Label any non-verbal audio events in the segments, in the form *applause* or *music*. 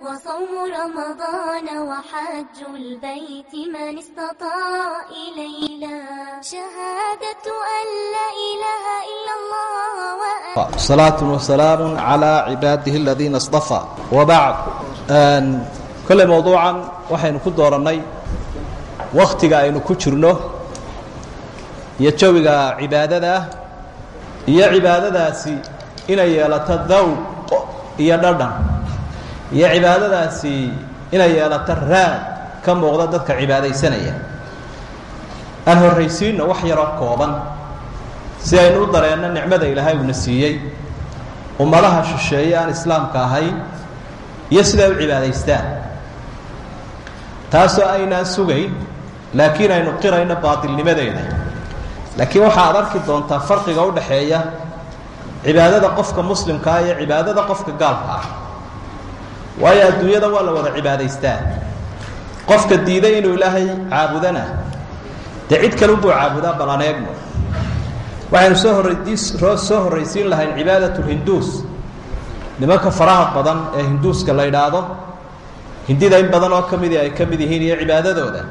وصوم رمضان وحج البيت من استطاع إلينا شهادة أن لا إله إلا الله وأن صلاة وسلام على عباده الذين اصطفى وبعد كل موضوعا waxaynu ku dooranay wakhtiga aynu ku jirno iyo jawiga cibaadada ah iyo cibaadadaasi inay yeelato dawq iyo dhadhan iyo cibaadadaasi inay yeelato raad ka muuqda dadka cibaadaysanaya. Aan horraysiinno wax yaroo kooban. Si aynu u dareenno nicmada ilaahay uuna siiyey ummadaha shisheeye aan islaamka ahayn iyo siday u cibaadaystaan. Taasoo aynaan sugayn laakiin aynu qirayno baatilnimadeeda laakiin waxaad arki doontaa farqiga u dhaxeeya cibaadada qofka muslimkaa iyo cibaadada qofka gaalka ah waayo adduunyada waa la wada cibaadaystaa. Qofka diiday inuu ilaahay caabudana dee cid kale unbuu caabudaa bal aan eegno waxaynu soo horraydiis soo horraysiin lahayn cibaadat lhinduus nimanka faraha badan ee hinduuska la idhaahdo hindida in badan oo ka midii ay ka mid yihiin iyo cibaadadooda.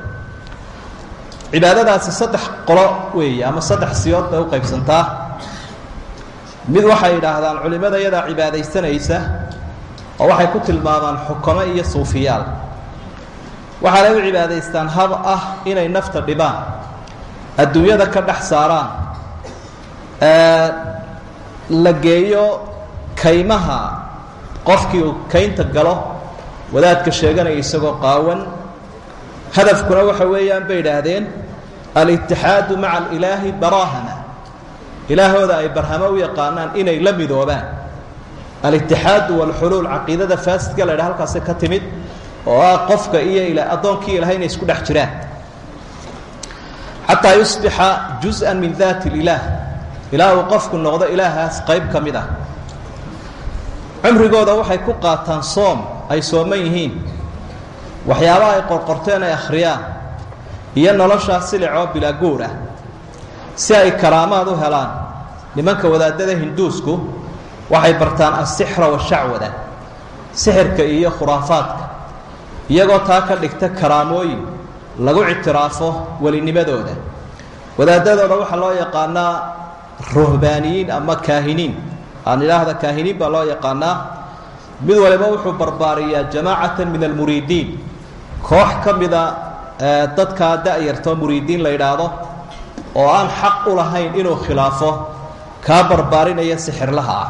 Cibaadadaasi saddex qolo weeye ama saddex siyood bay u qaybsantaa. Mid waxay idhaahdaan culimada iyadaa cibaadaysanaysa oo waxay ku tilmaamaan xukamo iyo suufiyaal. Waxaanay u cibaadaystaan hab ah inay nafta dhibaan adduunyada ka dhex saaraan la geeyo kaymaha qofkii uu kaynta galo wadaadka sheeganaya isagoo qaawan. Hadafkuna waxa weeyaan bay idhaahdeen alitixaadu maca alilaahi baraahama ilaahooda ay barhamo u yaqaanaan inay la midoobaan alitixaadu walxuluul caqiidada faasidka la ydhaha halkaasi ka timid oo ah qofka iyo addoonkii ilahay inay isku dhex jiraan. Xataa yusbixa juz-an min daati lilaah ilaa uu qofku noqdo ilaahaas qayb ka mid ah. Cumrigooda waxay ku qaataan soom ay sooman yihiin. Waxyaabaha ay qorqorteen ay akhriyaan. Iyo noloshaa silicoo bilaa guur ah. Si ay karaamaad u helaan. Nimanka wadaadada hinduusku waxay bartaan asixra washacwada sixirka iyo khuraafaadka. Iyagoo taa ka dhigta karaamooyin lagu ictiraafo welinimadooda. Wadaadadooda waxaa loo yaqaanaa ruhbaaniyiin ama kaahiniin. Aan idhaahda kaahiniin baa loo yaqaanaa. Mid waliba wuxuu barbaariyaa jamaacatan min almuriidiin. Koox ka mida dadkaa da-yartoo muriidiin la yidhaahdo oo aan xaq u lahayn inuu khilaafo kaa barbaarinaya sixirlaha ah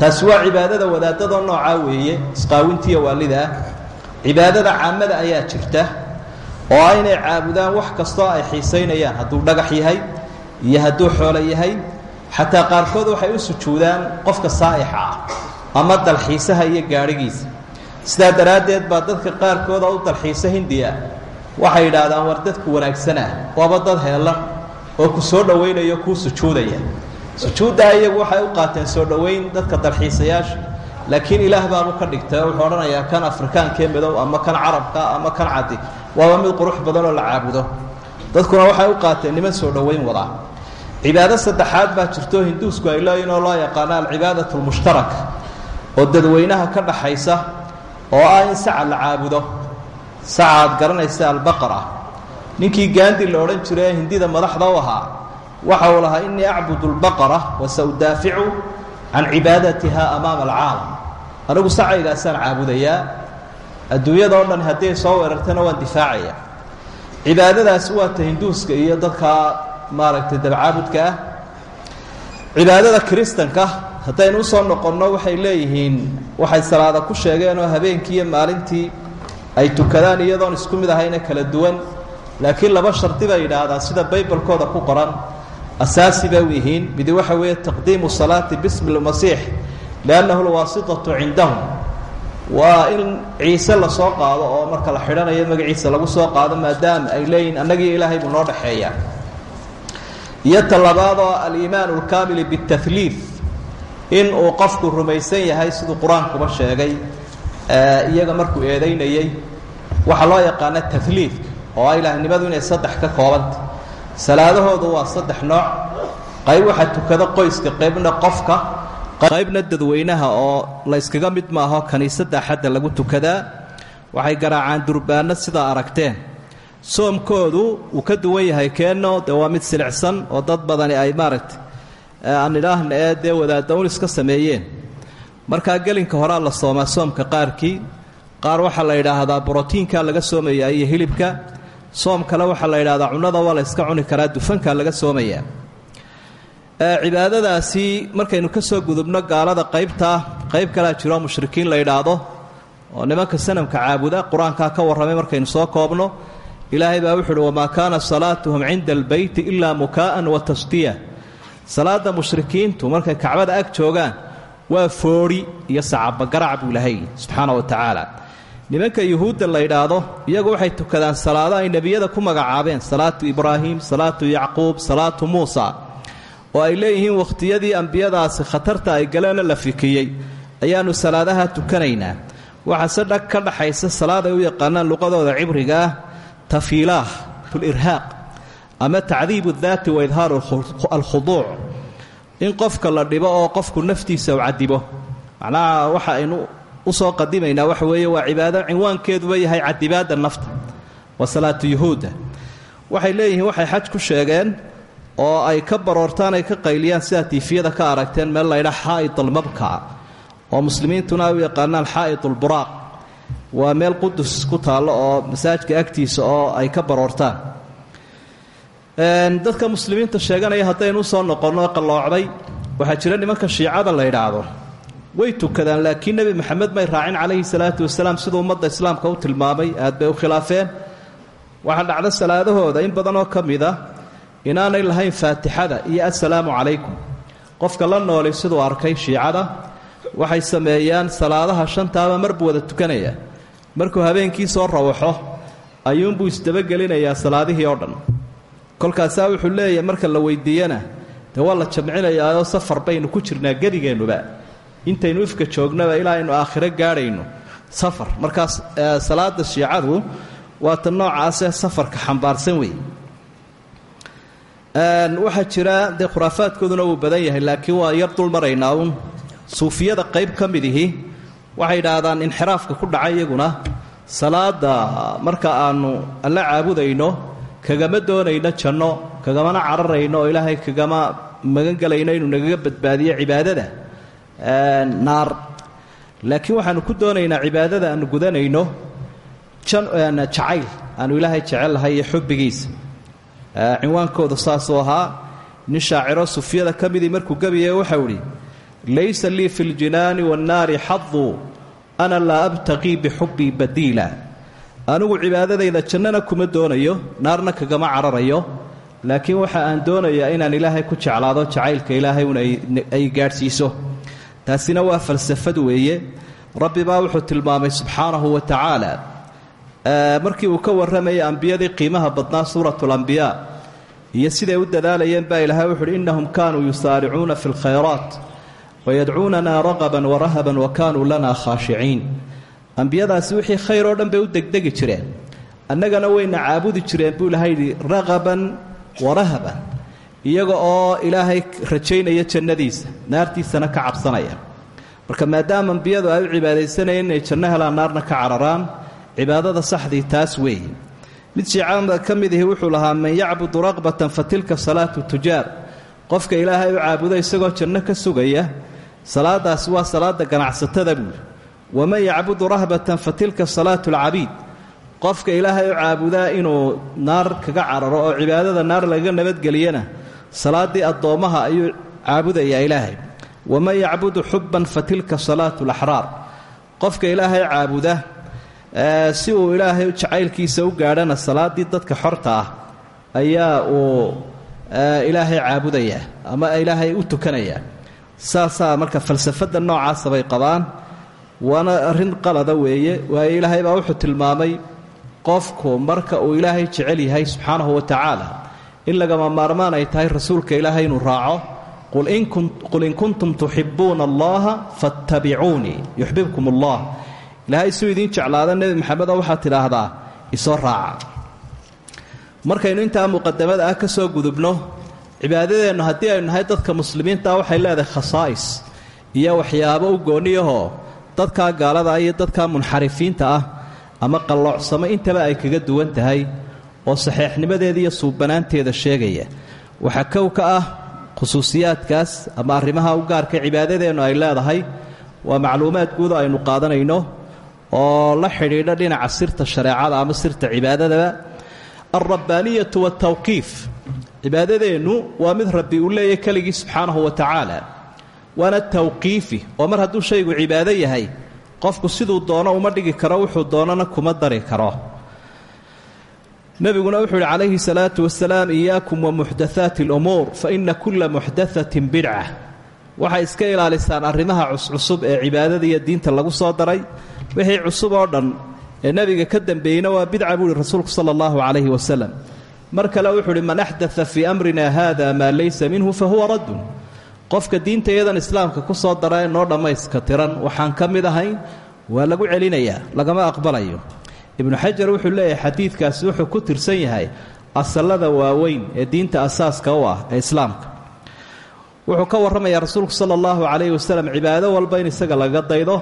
taasi waa cibaadada wadaadadoo noocaa weeye isqaawintiiyo waalidaa cibaadada caamada ayaa jirta oo ah inay caabudaan wax kastoo ay xiisaynayaan. Hadduu dhagax yahay iyo hadduu xoolo yahay xataa qaarkood waxay u sujuudaan qofka saa'ixa ah ama dalxiisaha iyo gaadhigiisa. Sidaa daraaddeed baa dadka qaarkooda u dalxiisa hindiya. Waxay yidhaahdaan war dadku wanaagsanah waaba dad heelan oo ku soo dhowaynayo kuu sujuudaya sujuuddaa iyagu waxay u qaateen soo dhowayn dadka dalxiisayaasha. Laakiin ilaah baabu ka dhigtay wuxuu odhanayaa kan afrikaankee madow ama kan carabka ama kan caddi waaba mid qurux badan oo la caabudo. Dadkuna waxay u qaateen niman soo dhowayn wadaa cibaado saddexaad baa jirto hinduusku ay leeyihiin oo loo yaqaano alcibaadat lmushtaraka oo dadweynaha ka dhaxaysa oo ah in saca la caabudo. Saca aad garanaysa albaqara ninkii gaandi la odhan jiray ee hindida madaxda u ahaa waxa uu lahaa innii acbudu lbaqara wasaudaaficu can cibaadatiha amaama alcaalam. Anigu sacaygaasaan caabudayaa. Adduunyada o dhan haddii ay soo weerartana waan difaacaya. Cibaadadaasi waa ta hinduuska iyo dadka maaragtay dabcaabudka ah. Cibaadada kiristanka haddaynu u soo noqonno waxay leeyihiin waxay salaada ku sheegeen oo habeenkii iyo maalintii ay tukadaan iyadoon isku mid ahayna kala duwan. Laakiin laba shardi bay yidhaahdaan sida baybalkooda ku qoran asaasi bay u yihiin midi waxa weeye taqdiimu salaati bismi lmasiix liannahu lwaasitatu cindahum. Waa in ciise la soo qaado oo marka la xidhanayo magaciisa lagu soo qaado maadaama ay leeyihiin annagii ilaahay buu noo dhexeeyaa iyo ta labaad oo aliimaanu alkaamili biاtahliid in uu qofku rumaysan yahay siduu qur'aankuba sheegay iyaga markuu eedaynayey waxaa loo yaqaana tahliidka oo ah ilaahnimadu inay saddex ka koobanta salaadahoodu waa saddex nooc. Qayb waxaa tukada qoyska qaybna qofka. Qaybna dadweynaha oo la yskaga mid maaho kiniisadda axadda lagu tukadaa waxay garaacaan durbaano sidaa aragteen. Soomkoodu uu ka duwan yahay keenno dee waa mid silicsan oo dad badani ay maaragtay aan idhaahna ee dee wadaadawn iska sameeyeen. Markaa gelinka horaa la soomaa soomka qaarkii qaar waxaa la yidhaahdaa brotiinka laga soomayaa iyo hilibka soom kale waxaa la yidhahdaa cunnada waa la yska cuni karaa dufanka laga soomayaa cibaadadaasi markaynu ka soo gudubno gaalada qaybtaa qayb kalea jiroo mushrikiin la yidhaahdo oo nimanka sanamka caabuda qur'aankaa ka warramay markaynu soo koobno ilaahay baa wuxu uhi wamaa kaana salaatuhum cinda albeyti ilaa mukaa'an wa tasdiya salaadda mushrikiintu markay kacbada ag joogaan waa foodhi iyo sacabagarac buu ilahay subxaana wa tacaala nimanka yuhuudda la yidhaahdo iyagu waxay tukadaan salaado ay nebiyada ku magacaabeen salaatu ibraahim salaatu yacquub salaatu muusa oo ay leeyihiin wakhtiyadii ambiyadaasi khatarta ay galeena la fikiyey. Ayaannu salaadaha tukanaynaa. Waxaase dhag ka dhaxaysa salaad ay u yaqaanaan luqadooda cibriga ah tafiilaah tulirhaaq ama tacdiibu daati wa idhaaru alkhuduuc in qofka la dhibo oo qofku naftiisa u cadibo macnaha waxa aynu u soo qadimaynaa waxa weeye waa cibaado cinwaankeeduba yahay cadibaadda nafta waa salaatu yuhuudda. Waxay leeyihiin waxay xaj ku sheegeen oo ay ka baroortaan ay ka qayliyaan sidaa tiifiyada ka aragteen meel laydha xaa'id almabkaca oo muslimiintuna ay u yaqaanaan xaa'id ulburaaq waa meel qudus ku taallo oo masaajka agtiisa oo ay ka baroortaan. Dadka muslimiinta sheeganaya haddaynu u soo noqonno qalloocday waxaa jira nimanka shiicada la yidhaahdo way tukadaan laakiin nebi maxamed may raacin calayhi salaatu wasalaam siduu ummadda islaamka u tilmaamay. Aad bay u khilaafeen. Waxaa dhacda salaadahooda in badanoo ka mid a inaanay lahayn faatixada iyo assalaamu calaykum. Qofka la nooli siduu arkay shiicada waxay sameeyaan salaadaha shantaaba marbuu wada tukanaya. Markuu habeenkii soo rawaxo ayuunbuu isdabagelinayaa salaadihii oo dhan. Kolkaasaa wuxuu leeyahay marka la weydiiyana dee waa la jamcinayaayoo safar baynu ku jirnaa gedigeennuba intaynu ifka joognaba ilaa aynu aakhiro gaadhayno. Safar. Markaas salaada shiicadu waa ta noocaasee safarka xambaarsan wey waxaa jira dee khuraafaadkooduna wuu badan yahay laakiin waa yar dul maraynaa uun. Suufiyada qayb ka midihi waxay idhaahdaan ku dhaca iyaguna salaada marka aanu alla caabudayno kagama doonayno janno kagamana cararayno oo ilaahay kagama magan gelayno inuu nagaga badbaadiyo cibaadada naar. Laakiin waxaanu ku doonaynaa cibaadada aanu gudanayno jacayl. Aanu ilaahay jecellahay iyo xubbigiisa cinwaankooda saasuu ahaa nin shaaciro sufyada ka midii markuu gebiye waxau idhi laysa lii fi ljinaani waannaari xadu ana laa abtaqii bixubbii badiila. Anigu cibaadadayda jannana kuma doonayo naarna kagama cararayo. Laakiin waxa aan doonayaa inaan ilaahay ku jeclaado jacaylka ilaahay un ay gaadhsiiso taasina waa falsafad weeye. Rabbi baa wuxuu tilmaamay subxaanahu wa tacaala. Markii uu ka warramayay ambiyadii qiimaha badnaa suuratulambiyaa iyo siday u dadaalayeen baa ilaahay wuxuuhi innahum kaanuu yusaaricuuna fi lkhayraat wayadcuunanaa raqaban warahaban wa kaanuu lanaa khaashiciin ambiyadaasi wixii khayr oo dhan bay u degdegi jireen. Annagana wayna caabudi jireen buu ilahay yidhi raqaban warahaban iyaga oo ilaahay rajaynaya jannadiisa naartiisana ka cabsanaya. Marka maadaama ambiyadu ay u cibaadaysanayeen inay janno helaan naarna ka cararaan cibaadada saxdii taas weeye mid shiicada ka mid ihi wuxuu lahaa man yacbudu raqbatan fa tilka salaatu tujaar. Qofka ilaahay u caabudo isagoo janno ka sugaya salaadaasi waa salaada ganacsatada buuli waman yacbudu rahbatan fa tilka salaatu alcabiid. Qofka ilaahay u caabudaa inuu naar kaga cararo oo cibaadada naar lagaga nabadgeliyana salaaddii addoommaha ayuu caabudayaa ilaahay. Waman yacbudu xubban fa tilka salaatu alaxraar qofka ilaahay caabuda si uu ilaahay jacaylkiisa u gaadhana salaaddii dadka xorta ah ayaa uu ilaahay caabudayaa ama ilaahay u tukanayaa. Saasaa marka falsafadda noocaasa bay qabaan waana arrin qalada weeye waayo ilaahay baa wuxuu tilmaamay qofku marka uu ilaahay jecel yahay subxaanahu wa tacaala in lagama maarmaan ay tahay rasuulka ilaahay inuu raaco qul in kuntum tuxibuuna allaha fattabicuunii yuxbibkum allah ilaahay suu idiin jeclaada nebi maxamedo waxaad tidhaahdaa isoo raaca. Markaynu intaa muqadamada ah ka soo gudubno cibaadadeennu haddii aynu nahay dadka muslimiinta waxay leedahay khasaa'is iyo waxyaabo u goonniyahoo dadkaa gaalada iyo dadkaa munxarifiinta ah ama qalloocsamo intaba ay kaga duwan tahay oo saxeexnimadeeda iyo suubanaanteeda sheegaya. Waxaa kow ka ah khusuusiyaadkaas ama arrimaha u gaarka cibaadadeennu ay leedahay waa macluumaad guud oo aynu qaadanayno oo la xidhiidha dhinaca sirta shareecada ama sirta cibaadadaba alrabbaaniyatu waaltawqiif cibaadadeennu waa mid rabbi uu leeyahay keligii subxaanahu wa tacaala. Waana tawqiifi oo mar hadduu shaygu cibaado yahay qofku siduu doono uma dhigi karo wuxuu doonana kuma dari karo nebiguna wuxuu yidhi calayhi salaatu wasalaam iyaakum wa muxdathaati alumuur fa inna kulla muxdathatin bidca waxay iska ilaalisaan arrimaha cuscusub ee cibaadada iyo diinta lagu soo daray. Wixii cusub oo dhan ee nebiga ka dambeeyeyna waa bidca buu ihi rasuulku sala allahu calayhi wasalam mar kale wuxuu uhi man axdaa fii amrina hada maa laysa minhu fa huwa raddun. Qofka diinta iyadan islaamka ku soo dara ee noo dhammayska tiran. Waxaan ka mid ahayn waa lagu celinayaa lagama aqbalayo ibnu xajar wuxuu leeyahay xadiidkaasi wuxuu ku tirsan yahay asallada waaweyn ee diinta asaaska u ah ee islaamka. Wuxuu ka warramayaa rasuulku sala allahu calayhi wasalam cibaado walba in isaga laga daydo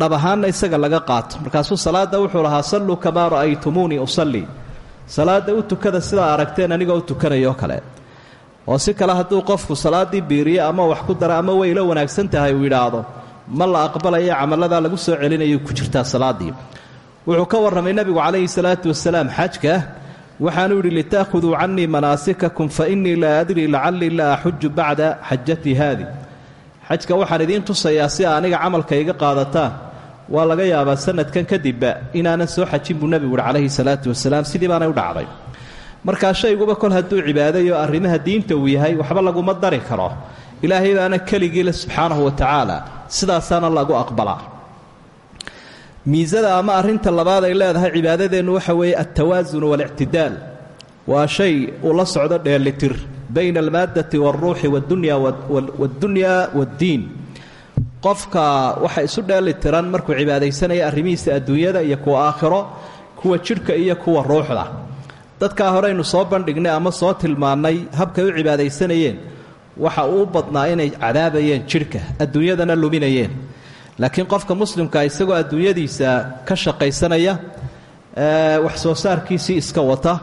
dhab ahaanna isaga laga qaato. Markaasuu salaadda wuxuu lahaa salluu kamaa ra'aytumuunii usallii. Salaadda u tukada sidaa aragteen anigoo u tukanayoo kale. Oo si kale hadduu qofku salaaddii biiriye ama wax ku dara ama way la wanaagsan tahay uu yidhaahdo ma la aqbalaya camaladaa lagu soo celinayuu ku jirtaa salaaddii wuxuu ka warramay nebigu calayhi salaatu wasalaam xajka waxaanuu yidhi litaakhuduu cannii manaasikakum fa innii laa adrii lacallii la axuju bacda xajatii haadi. Xajka waxaan idiin tusayaa si aniga camalka iga waa laga yaabaa sanadkan kadibba inaanan soo xajin buu nebigu yihi calayhi salaatu wasalaam sidii baanay u dhacday. Markaa shayguba kol hadduu cibaadayo arrimaha diinta uu yahay waxba laguma dari karo ilaahay baana keligiile subxaanahu wa tacaala sidaasaana lagu aqbalaa miisada ama arrinta labaad ay leedahay cibaadadeennu waxa weeye altawaasun waalictidaal waa shay uu la socdo dheelitir bayna almaaddati waaruuxi wadunya waaddunya waaddiin qofka waxa isu dheeli tiran markuu cibaadaysanaya arrimihiisa adduunyada iyo kuwa aakhiro kuwa jidhka iyo kuwa ruuxda. Dadkaa horeynu soo bandhignay ama soo tilmaannay habkay u cibaadaysanayeen waxa uu badnaa inay cadaabayeen jidhka adduunyadana luminayeen. Laakiin qofka muslimka isagoo adduunyadiisa ka shaqaysanaya wax soo saarkiisii iska wata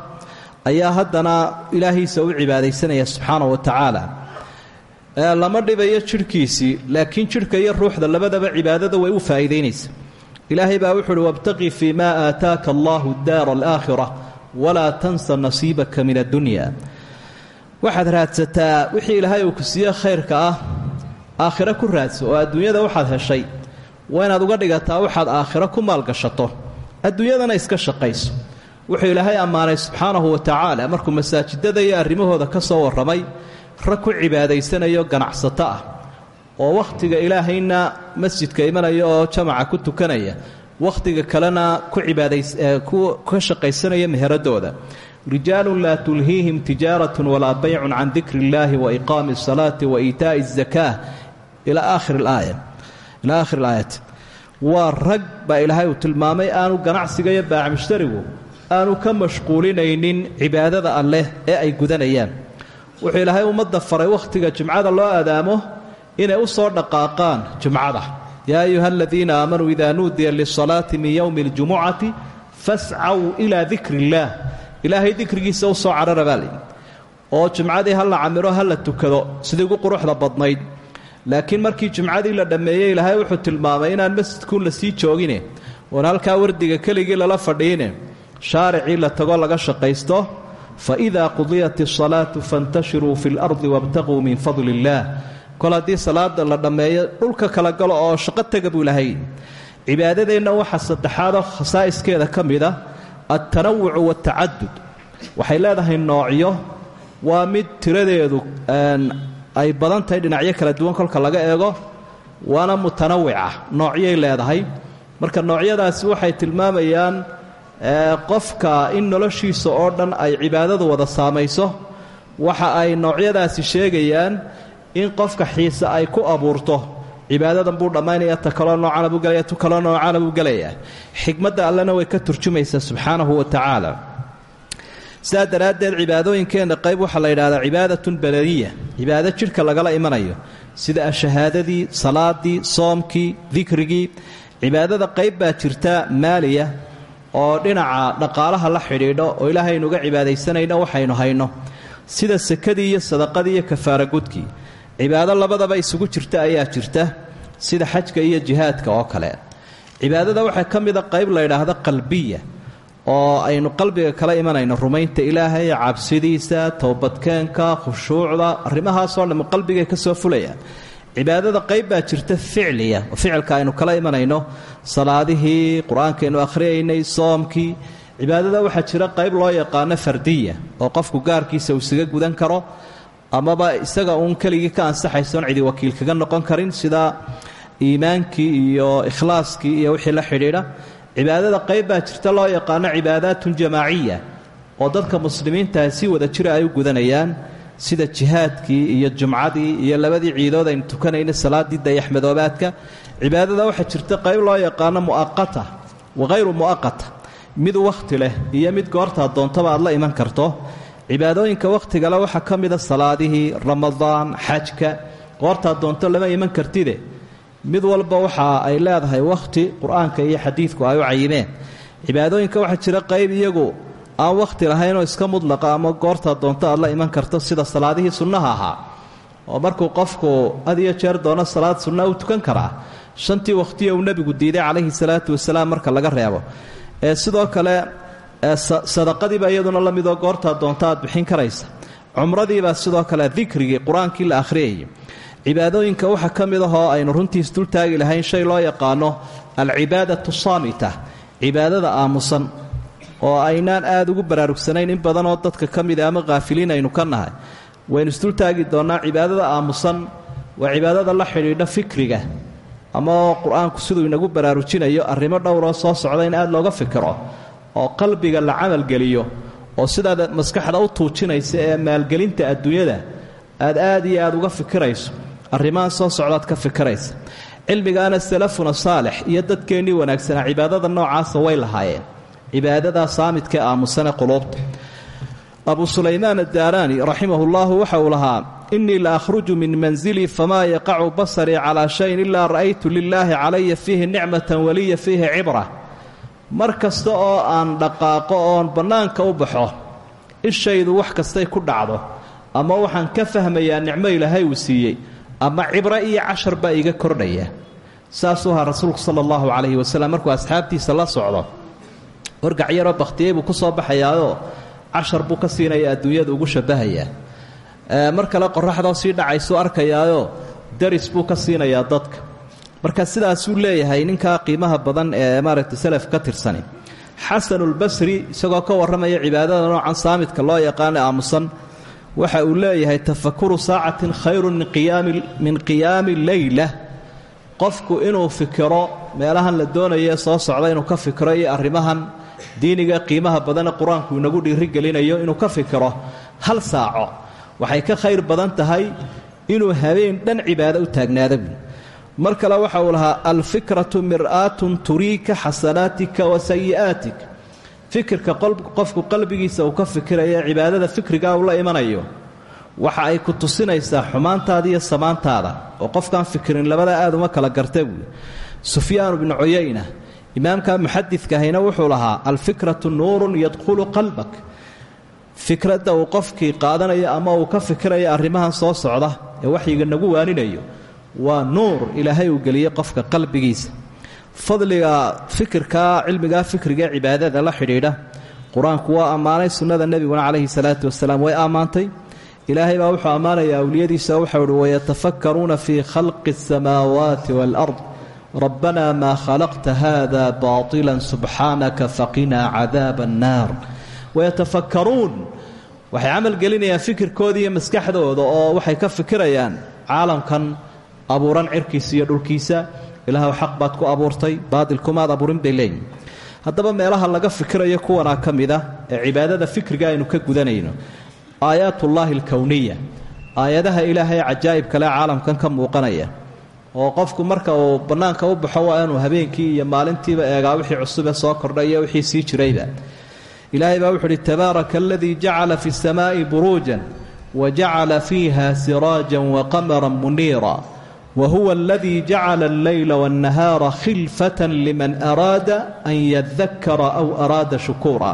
ayaa haddana ilaahiisa u cibaadaysanaya subxaana wa tacaala. Lama dhibayo jidhkiisii laakiin jidhka iyo ruuxda labadaba cibaadada way u faa'iidaynaysa. Ilaahay baa wuxu uhi wabtaqi fii ma aataaka allahu daara alaakhira walaa tansa nasiibaka min addunya waxaad raadsataa wixii ilaahay uu ku siiye khayrka ah aakhiro ku raadso oo adduunyada waxaad heshay. Waa inaad uga dhigataa waxaad aakhiro ku maalgashato. Adduunyadana iska shaqayso. Wuxuu ilaahay ammaanay subxaanahu wa tacaala markuu masaajidada iyo arrimahooda ka soo warramay rag ku cibaadaysanayo ganacsato ah. Oo wakhtiga ilaahayna masjidka imanaya oo jamaca ku tukanaya. Wakhtiga kalena ku cibaadaka shaqaysanaya meheradooda rijaalun laa tulhiihim tijaaratun walaa baycun can dikri illaahi wa iqaami asalaati wa iitaa'i azakaa ilaa aakhir alaaya ilaa aakhir alaayat waa rag baa ilaahay uu tilmaamay aanu ganacsiga iyo baac mushtarigu aanu ka mashquulinaynin cibaadada alleh ee ay gudanayaan. Wuxuu ilaahay ummadda faray wakhtiga jumcada loo aadaamo inay u soo dhaqaaqaan jumcada yaa ayuha aladiina aamanuu idaa nuudiya lisalaati min yowmi اljumucati fascaw ilaa dikri illaah ilaahay dikrigiisa u soo carara baa layidhi oo jumcadii ha la camiro ha la tukado sidii ugu quruxda badnayd. Laakiin markii jumcadii la dhammeeyey ilaahay wuxuu tilmaamay inaan masjidkuun la sii joogine. Oon halkaa wardiga keligii lala fadhiine. Shaaricii la tago laga shaqaysto. Fa idaa qudiyat asalaatu fantashiruu fi lardi wabtaquu min fadli illaah kol haddii salaada la dhammeeyo dhulka kala galo oo shaqo tega buu ilahay cibaadadeenna waxaa saddexaadoo khasaa'iskeeda ka mid a altanawucu waaltacadud waxay leedahay noocyo. Waa mid tiradeedu ay badan tahay dhinacyo kala duwan kolka laga eego waana mutanawica. Noocyay leedahay. Marka noocyadaasi waxay tilmaamayaan qofka in noloshiisa oo dhan ay cibaadadu wada saamayso. Waxa ay noocyadaasi sheegayaan in qofka xiise ay ku abuurto cibaadadan buu dhammaynaya ta kaloo noocana buu gelaya tu kaloo noocana buu gelaya xikmadda allena way ka turjumaysaa subxaanahu wa tacaala. Sidaa daraaddeed cibaadooyinkeenna qayb waxaa la yidhahdaa cibaadatun badaniya cibaado jidhka lagala imanayo. Sida shahaadadii salaadii soomkii dikrigii. Cibaadada qayb baa jirta maaliya oo dhinaca dhaqaalaha la xidhiidho oo ilaahaynuga cibaadaysanayno waxaynu hayno. Sida sekadii iyo sadaqadii iyo kafaara gudkii cibaado labadaba isugu jirta ayaa jirta sida xajka iyo jihaadka oo kale. Cibaadada waxaa ka mida qayb la ydhaahda qalbiya oo aynu qalbiga kala imanayno rumaynta ilaahay cabsidiisa toobadkeenka khushuucda arrimahaasoo dham qalbigay ka soo fulayaan cibaadada qayb baa jirta ficliya oo ficilka aynu kala imanayno salaadihii qur'aankaynu akhriyaynay soomkii. Cibaadada waxaa jira qayb loo yaqaano fardiya oo qofku gaarkiisa uu isaga gudan karo amaba isaga uun keligii ka ansaxaysoon cidi wakiil kaga noqon karin sida iimaankii iyo ikhlaaskii iyo wixii la xidhiidha. Cibaadada qayb baa jirta loo yaqaano cibaadaatun jamaaciya oo dadka muslimiintaha si wada jira ay u gudanayaan sida jihaadkii iyo jumcadii iyo labadii ciidood aynu tukanayna salaaddii dayaxmadoobaadka. Cibaadada waxaa jirta qayb loo yaqaano mu'aqata wakhayru mu'aqata. Mid wakhti leh iyo mid goortaa doontaba aad la iman karto cibaadooyinka wakhtigale waxaa ka mida salaadihii ramadaan xajka. Goortaa doonto lama iman kartide. Mid walba waxa ay leedahay wakhti qur'aanka iyo xadiidku ay u cayimeen cibaadooyinka waxaa jira qayb iyagu aan wakhti lahaynoo iska mudlaqa ama goortaa doonto aad iman karto sida salaadihii sunnaha ahaa. Oo markuu qofku had jeer doono salaad sunna u tukan karaa shantii wakhtiya uu nebigu diiday calayhi salaatu wasalaam marka laga reebo. Ee sidoo kale sadaqadiiba iyaduna la midoo goortaa doonto aad bixin karaysa. Cumradiibaa sidoo kale dikrigii qur'aankii la akhriyayay cibaadooyinka waxaa ka mid ahoo aynu runtiis dultaagi lahayn shay loo yaqaano alcibaadatu saamita cibaadada aamusan oo aynaan aada ugu baraarugsanayn in badanoo dadka ka mida ama khaafiliin aynu ka nahay. Waynu isdultaagi doonnaa cibaadada aamusan waa cibaadada la xidhiidha fikriga ama qur'aanku siduu inagu baraarujinayo arrimo dhowroo soo socda in aada looga fikiro oo qalbiga la camalgeliyo oo sidaad maskaxda u tuujinaysa ee maalgelinta adduunyada aad aad iyo aad uga fikirayso arrimahan soo socdaad ka fikiraysa. Cilmigaana salafuna saalix iyo dadkeennii wanaagsanaa cibaadada noocaasa way lahaayeen. Cibaadadaa saamidkae aamusane quluubta abu sulaymaan addaaraani raximahullahu waxa uu lahaa innii la akhruju min mansilii famaa yaqacu basarii calaa shayin ilaa ra'aytu lilaahi calaya fiihi nicmatan waliya fiihi cibra mar kasta oo aan dhaqaaqo oon bannaanka u baxo ishaydu wax kastay ku dhacdo ama waxaan ka fahmayaa nicmo ilaahay uu siiyey ama cibro iyo cashar baa iga kordhaya. Saasuu ahaa rasuulku sala allahu calayhi wasalam markuu asxaabtiisa la socdo wargac yaroo bakhtiyey ku soo baxayaayoo cashar buu ka siinaya adduunyada ugu shabahayaa mar kale qoraxdoo sii dhacaysuu arkayaayoo daris buu ka siinayaa dadka marka sidaasuu leeyahay ninkaa qiimaha badan ee maaragtay salaf ka tirsani xasanulbasri isagoo ka warramaya cibaadada noocan saamidka loo yaqaana aamusan waxa uu leeyahay tafakuru saacatin khayrun min qiyaami leyla qofku inuu fikiro meelahan la doonaya soo socda inuu ka fikiro iyo arrimahan diiniga qiimaha badane qur'aanku inagu dhiirigelinayo inuu ka fikiro hal saaco. Waxay ka khayr badan tahay inuu habeen dhan cibaado u taagnaada mar kale waxa uu lahaa alfikratu mir'aatun turiika xasanaatika wa sayi'aatik fikirka qofku qalbigiisa uu ka fikiraya cibaadada fikrigaa uu la imanayo waxa ay ku tusinaysaa xumaantaada iyo samaantaada oo qofkaan fikirin labada aad uma kala garta buui sufyaanu bnu cuyayna imaamka muxadidkahayna wuxuu lahaa alfikratu nuurun yadkhulu qalbak. Fikradda uu qofkii qaadanayo ama uu ka fikirayo arrimahan soo socda ee waxyiga nagu waaninayo waa nuur ilaahay uu geliyey qofka qalbigiisa. Fadliga fikirkaa cilmigaa fikriga cibaadada la xidhiidha. Qur'aanku waa ammaanay sunnada nebiguna calayhi salaatu wasalaam way ammaantay. Ilaahay baa wuxuu ammaanayaa awliyadiisa waxau uhi wayatafakkaruuna fii khalqi asamaawaati waalard rabbanaa maa khalaqta hada baطila subxaanaka faqinaa cadaaba annaar wayatafakkaruun waxay camal gelinayaan fikirkooda iyo maskaxdooda oo waxay ka fikirayaan caalamkan abuuran cirkiisa iyo dhulkiisa. Ilaahw xaq baad ku abuurtay baadilkumaad abuurin bay leeyihiin haddaba meelaha laga fikirayo kuwanaa ka mid ah ee cibaadada fikriga aynu ka gudanayno aayaatullaahi alkowniya aayadaha ilaahay cajaa'ib kale caalamkan ka muuqanaya oo qofku marka uu bannaanka u baxo waa inuu habeenkii iyo maalintiiba eegaa wixii cusube soo kordhay iyo wixii sii jirayba. Ilaahay baa wuxu uhi tabaaraka aladii jacala fi اsamaa'i buruujan wajacala fiiha siraajan waqamara muniira wahuwa aladii jacala alleyla waاnnahaara khilfata liman araada an yadakara aw araada shukuura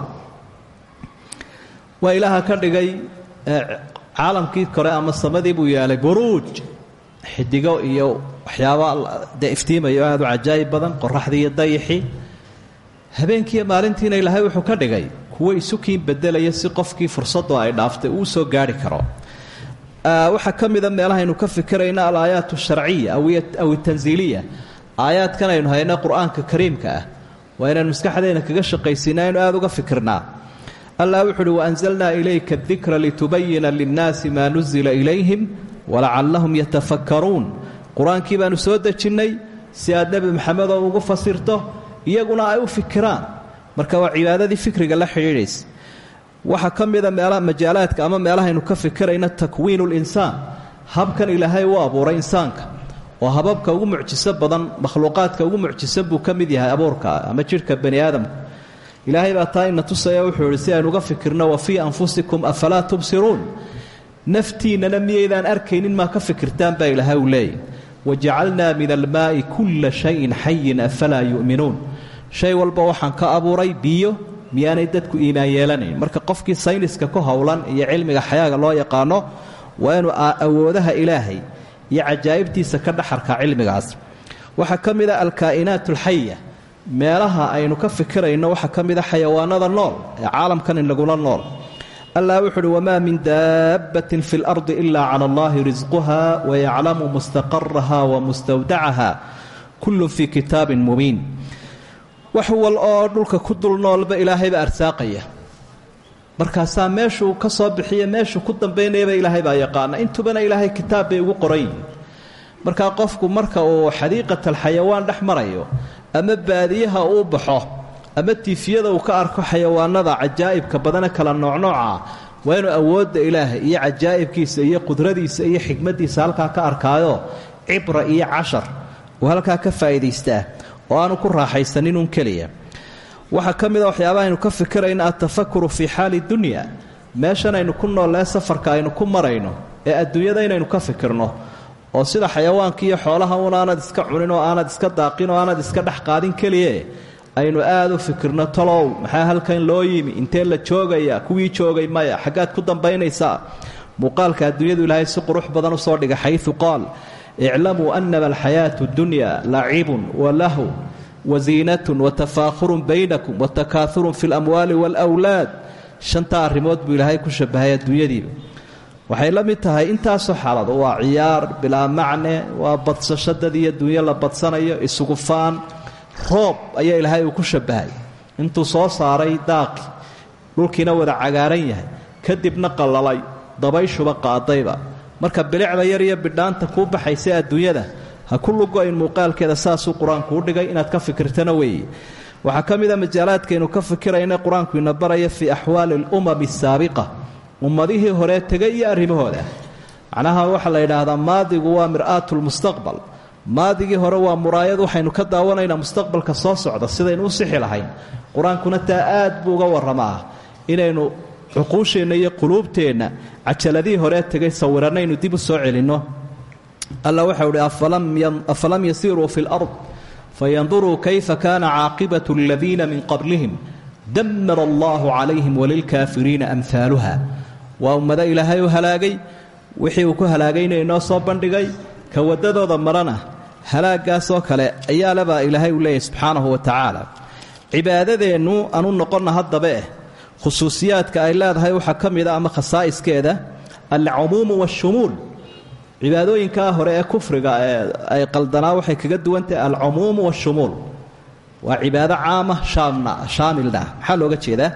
waa ilaaha ka dhigay caalamkii kore ama samadii buu yeelay buruuj xidigo iyo waxyaaba dee iftiimayo aada u cajaa'ib badan qoraxdii iyo dayixii habeenkiiyo maalintiina ilaahay wuxuu ka dhigay kuwo isukiin bedelaya si qofkii fursaddu ay dhaaftay uu soo gaari karo waxaa ka mida meelahaynu ka fikirayna alaayaat sharciya aw tanziiliya aayaadkan aynu hayna qur'aanka kariimka ah. Waa inaynu maskaxdeena kaga shaqaysiina aynu aada uga fikirnaa allah wuxu uhi waanzalnaa ilayka dikra litubayina linnaasi maa nuzila ilayhim walacallahum yatafakkaruun. Qur'aankii baanu soo dejinnay si aad nebi maxamedoo ugu fasirto iyaguna ay u fikiraan. Marka waa cibaadadii fikriga la xidhiidhaysa waxaa ka mida meelaha majaalaadka ama meelahaynu ka fikirayna takwiinu linsaan habkan ilaahay u abuuray insaanka. Oo hababka ugu mucjiso badan makhluuqaadka ugu mucjisan buu ka yahay abuurka ama jidhka bani aadamka. Ilaahay baa taa ina tusaya wuxuu ihi si aynu uga fikirno wa fii anfusikum afalaa tubsiruun? Naftiinnana miyaydaan arkaynin maa ka fikirtaan baa ilaahay uu leeyay. Wajacalnaa min almaa'i kulla shayin xayin afalaa yu'minuun? Shay walba waxaan ka abuuray biyo miyaanay dadku iimaan yeelanayn. Marka qofkii sayniska ku howlan iyo cilmiga xayaaga loo yaqaano waa inuu awoodaha ilaahay iyo cajaa'ibtiisa ka dhaxarkaa cilmigaas. Waxaa ka mid a alkaa'inaat alxaya meelaha aynu ka fikirayno waxaa ka mida xayawaanada nool ee caalamkan inagula nool. Allah wuxu uhi wamaa min daabbatin fi اlardi ila cala allahi risquha wayaclamu mustaqaraha wa mustawdacaha kullun fii kitaabin mubiin wax wal oo dhulka ku dul noolba ilaahayba arsaaqaya. Markaasaa meeshuu ka soo bixiya meeshuu ku dambaynayaba ilaahay baa yaqaana intubana ilaahay kitaab bay ugu qoran yihiin markaa qofku marka uu xadiiqat alxayawaan dhex marayo ama baadiyaha uu baxo ama tiifiyada uu ka arko xayawaanada cajaa'ibka badane kala noocnooca waa inuu awoodda ilaahay iyo cajaa'ibkiisa iyo qudradiisa iyo xikmaddiisa halkaa ka arkaayo cibra iyo cashar uu halkaa ka faa'iidaystaa oo aanu ku raaxaysaninun keliya. Waxaa ka mid a waxyaabaha aynu ka fikirayna altafakuru fii xaali dunya meeshan aynu ku noollee safarka aynu ku marayno ee adduunyada inaynu ka fikirno oo sida xayawaanka iyo xoolaha un iska cunin oo aanad iska daaqin oo aanad iska dhex qaadin keliye aynu aada u fikirno talow. Maxaa halkan loo yimi? Intee la joogaya? Kuwii joogay maya? Xaggaad ku dambaynaysaa? Muuqaalka adduunyadu ilaahay si qurux badan u soo dhiga xayu qaal iclamuu anama alxayaatu dunya lacibun walahu waziinatun watafaakhurun baynakum watakaahurun fi lamwaali waalwlaad shantaa arrimood buu ilaahay ku shabahay adduunyadiiba waxay la mid tahay intaasoo xaalado waa ciyaar bilaa macne waa badsasho dad iyo dunyo la badsanayo isugu faan roob ayaa ilaahay uu ku shabahay intuu soo saaray daaqi wada cagaaran yahay kadibna qallalay dabayshuba qaadayba marka bilicda yar iyo bidhaanta kuu baxaysa adduunyada ha ku lugo-in muuqaalkeeda saasuu qur'aanku u dhigay inaad ka fikirtana weeye waxaa ka mid a majaalaadkaynu ka fikirayna qur'aanku ina baraya fii axwaali alumami asaabiqa ummadihii hore tegay iyo arrimahooda. Macnaha waxaa la yidhaahdaa maadigu waa mir'aatu lmustaqbal maadigii hore waa muraayad waxaynu ka daawanaynaa mustaqbalka soo socda sidaynu u sixi lahayn. Qur'aankuna taa aad buu uga warramaa inaynu cuquusheenna iyo quluubteenna cajaladihii hore tegay sawiranaynu dib u soo celinno. Alla waxau uhi afalam yasiiruu fi lard fayanduruu kayfa kaana caaqibatu aladiina min qablihim damar allahu calayhim walilkaafiriina amhaaluha waa ummado ilaahay u halaagay wixii uu ku halaagayna inoo soo bandhigay ka waddadooda marana halaagaasoo kale ayaa lebaa ilaahay uu leeyahy subxaanahu wa tacaala. Cibaadadeennu anu noqonna haddaba eh khusuusiyaadka ay leedahay waxaa ka mid a ama khasaa'iskeeda alcumuumu waashumuul cibaadooyinkaa hore ee kufriga ee ay qaldanaa waxay kaga duwantahay alcumuumu waashumuul waa cibaado caama shaamna shaamilna maxaa looga jeedaa?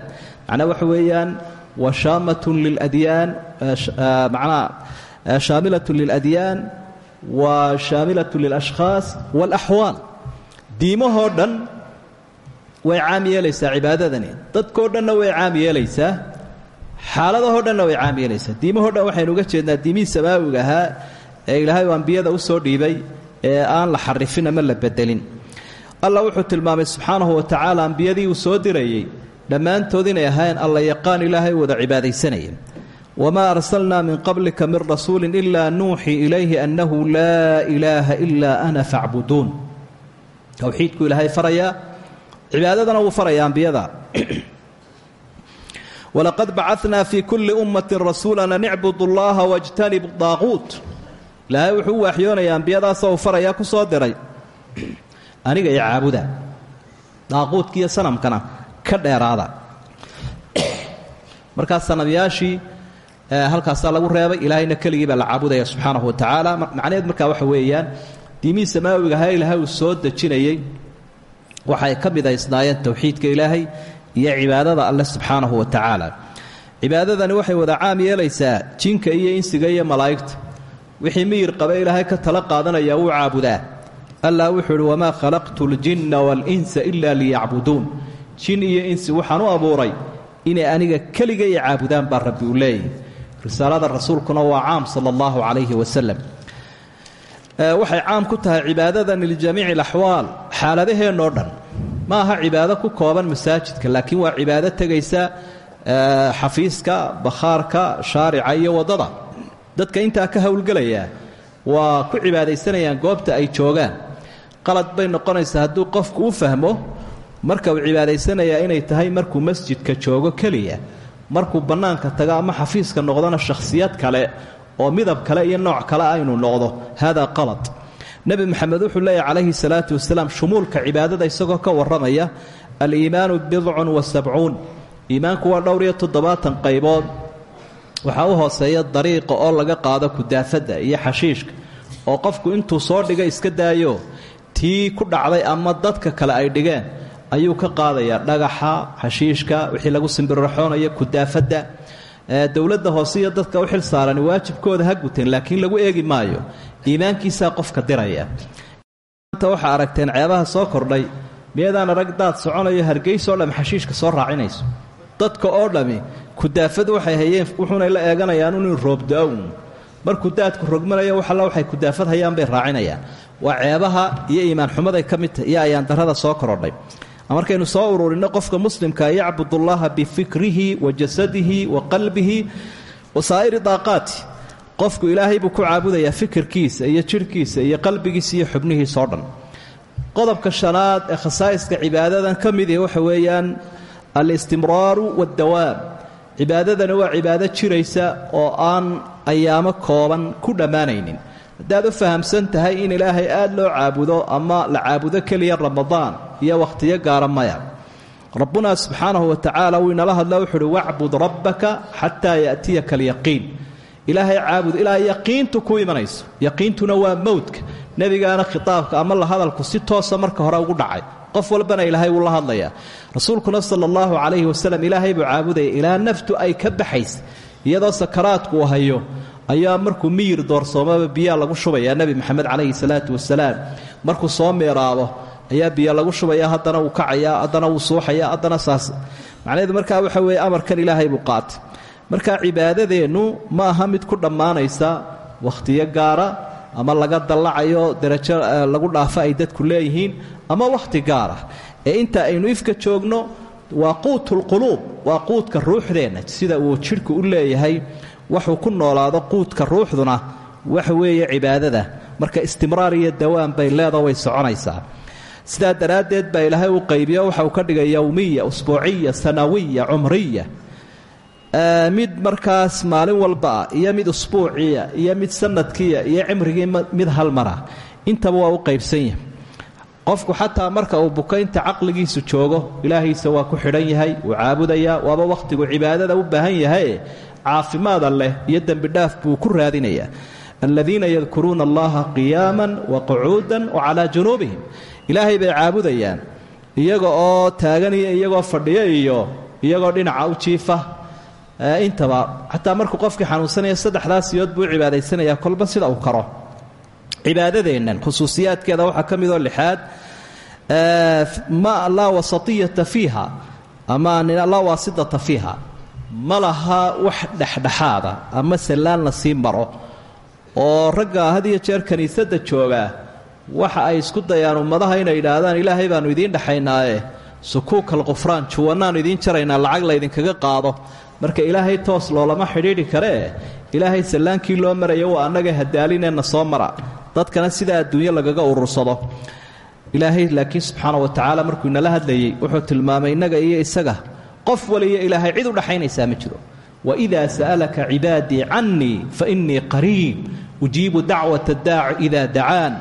Macnaa weeyaan washaamatun liladyaan macnaha shaamilatun liladyaan waa shaamilatu lilashkhaas waalaxwaal diimahoo dhan way caam yeelaysaa cibaadadani. Dadkoo dhanna way caam yeelaysaa. Xaaladahoo dhanna way caam yeelaysaa. Diimahoo dhan waxaynu uga jeednaa diimihii samaawiga ahaa ee ilaahay u ambiyada u soo dhiibay ee aan la xarifin ama la bedelin. Allah wuxuu tilmaamay subxaanahu wa tacaala ambiyadii uu soo dirayey dhammaantood inay ahaayeen alla yaqaan ilaahay wada cibaadaysanaya wamaa arsalnaa min qablika min rasuulin ilaa nuuxii ilayhi annahu laa ilaaha ilaa ana facbuduun towxiidkuu ilaahay farayaa cibaadadana wuu faraya ambiyada walaqad bacadnaa fii kulli ummatin rasuulan an icbudu llaha wajtanibu daaquut. Ilaahay wuxuu u waaxyoonayaa ambiyadaasoo uu farayaa ku soo diray. Aniga iyo caabuda. Daaquudkiiyo sanamkana ka dheeraada. Markaa sanamyaashii halkaasaa lagu reebay ilaahayna keligii baa la caabudaya subxaanahu wa tacaala. Macnaheed markaa waxa weeyaan diimihii samaawiga ilaahay uu soo dejinayey waxay ka midaysnaayeen towxiidka ilaahay iyo cibaadada alle subxaanahu wa tacaala. Cibaadadani waxay wada caam yeelaysaa jinka iyo insiga iyo malaa'igta. Wixii miyir qaba ilaahay ka tala qaadanaya wuu caabudaa. Allah wuxuu uhi wamaa khalaqtu ljinna waalinsa ilaa liyacbuduun. Jin iyo insi waxaan u abuuray inay aniga keliga i caabudaan baa rabbi uu leeyahy risaalada rasuulkuna waa caam sala allahu calayhi wasalam waxay caam ku tahay cibaadadani lijamiici alaxwaal xaaladaheenoo dhan. Ma aha cibaado ku kooban masaajidka laakiin waa cibaado tegaysa xafiiska bakhaarka shaarica iyo waddada. Dadka intaa ka howlgelaya waa ku cibaadaysanayaan goobta ay joogaan. Qalad bay noqonaysaa hadduu qofku u fahmo marka uu cibaadaysanayaa inay tahay markuu masjidka joogo keliya markuu bannaanka tago ama xafiiska noqdona shakhsiyad kale oo midab kale iyo nooc kale aynu noqdo. Hada qalad. Nebi maxamed wuxuu leeyahy calayhi salaatu wasalaam shumuulka cibaadada isagoo ka warramaya aliimaanu bidcun wa sabcuun. Iimaanku waa dhowr iyo toddobaatan qaybood. Waxaa u hooseeya dariiqa oo laga qaado kudaafadda iyo xashiishka oo qofku intuu soo dhiga iska daayo tii ku dhacday ama dadka kale ay dhigeen ayuu ka qaadayaa dhagaxa xashiishka wixii lagu simbirraxoonaya kudaafadda dowladda hoose iyo dadka u xil saarani waajibkooda ha guteen laakiin lagu eegi maayo iimaankiisaa qofka diraya. Maanta waxaa aragteen ceebaha soo kordhay miyaedaan arag daad soconayo hargeysoo dham xashiishka soo raacinayso. Dadka oo dhammi kudaafad waxay hayeen wuxuunay la eeganayaan inu roobda-own markuu daadku rogmanayo wax alla waxay kudaafad hayaan bay raacinayaan. Waa ceebaha iyo iimaanxumaday ka mid tahy iyo ayaan soo korodhay markaynu soo ururinno qofka muslimka yacbudullaha bifikrihi wa jasadihi wa qalbihi wa saa'iri daaqaati. Qofku ilaahay buu ku caabudayaa fikirkiisa iyo jidhkiisa iyo qalbigiisa iyo xubnihiisao dhan. Qodobka shanaad ee khasaa'iska cibaadadan ka midii waxa weeyaan alistimraaru waaddawaam cibaadadani waa cibaado jiraysa oo aan ayaamo kooban ku dhammaanaynin. Haddaad u fahamsan tahay in ilaahay aad loo caabudo ama la caabudo keliya ramadaan iyo wakhtiyo gaara maya. Rabbuna subxaanahu wa tacaala wuu inala hadla wuxu uhi wacbud rabbaka xataa ya'tiyaka alyaqiin. Ilaahay caabud ilaa yaqiintu ku imanayso. Yaqiintuna waa mowdka nebigaana khitaabka ama la hadalku si toosa marka hore ugu dhacay. Walbana ilaahay wuu la hadlayaa. Rasuulkuna sala allahu calayhi wasalam ilaahay buu caabudaya naftu ay ka baxaysa iyadoo sakaraadku uu hayo ayaa markuu miyir doorsoomaba biyaa lagu shubayaa nebi maxamed calayhi salaatu wasalaam. Markuu soo meeraabo ayaa biyo lagu shubaya haddana wuu kacayaa haddana wuu suuxaya haddana saas. Macnaheedu markaa waxa weeye amarkan ilaahay buu qaatay marka cibaadadeennu ma aha mid ku dhammaanaysa wakhtiyo gaara ama laga dallacayo darajo lagu dhaafo ay dadku leeyihiin ama wakhti gaar ah ee inta aynu ifka joogno waa quutulquluub waa quudka ruuxdeenna sida uu jidhku u leeyahay waxuu ku noolaado quudka ruuxduna waxa weeye cibaadada. Marka istimraar iyo dawaan bay leeda way soconaysaa sidaa daraaddeed baa ilaahay u qaybiyo waxa uu ka dhigay yowmiya usbuuciya sanawiya cumriya. Mid markaas maalin walba ah iyo mid usbuuciya iyo mid sanadkiya iyo cimrigii mid hal mara intaba waa u qaybsan yahay. Qofku xataa marka uu buko inta caqligiisu joogo ilaahiisa waa ku xidhan yahay wuu caabudayaa waaba wakhtigu cibaadada u baahan yahaye caafimaada leh iyo dembidhaaf buu ku raadinayaa aladiina yadkuruuna allaha qiyaaman wa qucuudan wa calaa junuubihim ilaahay bay caabudayaan iyaga oo taagan iyo iyagoo fadhiyo iyo iyagoo dhinaca u jiifa intaba xataa markuu qofkii xanuunsanaya saddexdaas siyood buu cibaadaysanayaa kolba sida uu karo cibaadadeennan khusuusiyaadkeeda waxaa ka midoo lixaad ma laa wasatiyata fiiha ama laa waasidata fiiha ma laha wax dhexdhexaada ama sallaan la sii maro oo ragga had iyo jeer kiniisadda joogaa waxa ay isku dayaan ummadaha inay yidhaahdaan ilaahay baannu idiin dhexaynaaye sukuukal qufraan juwannaannu idiin jaraynaa lacag laydinkaga qaado. Marka ilaahay toos loolama xidhiidhi karee ilaahay sallaankii loo maraya waa annaga hadaalineenna soo mara. Dadkana sidaa adduunyo lagaga urursado ilaahay laakiin subxaana wa tacaala markuu inala hadlayey wuxuu tilmaamay innaga iyo isaga qof waliyo ilaahay cid u dhaxaynaysaa ma jiro waidaa sa'alaka cibaadii cannii fa innii qariib ujiibu dacwata daaci idaa dacaan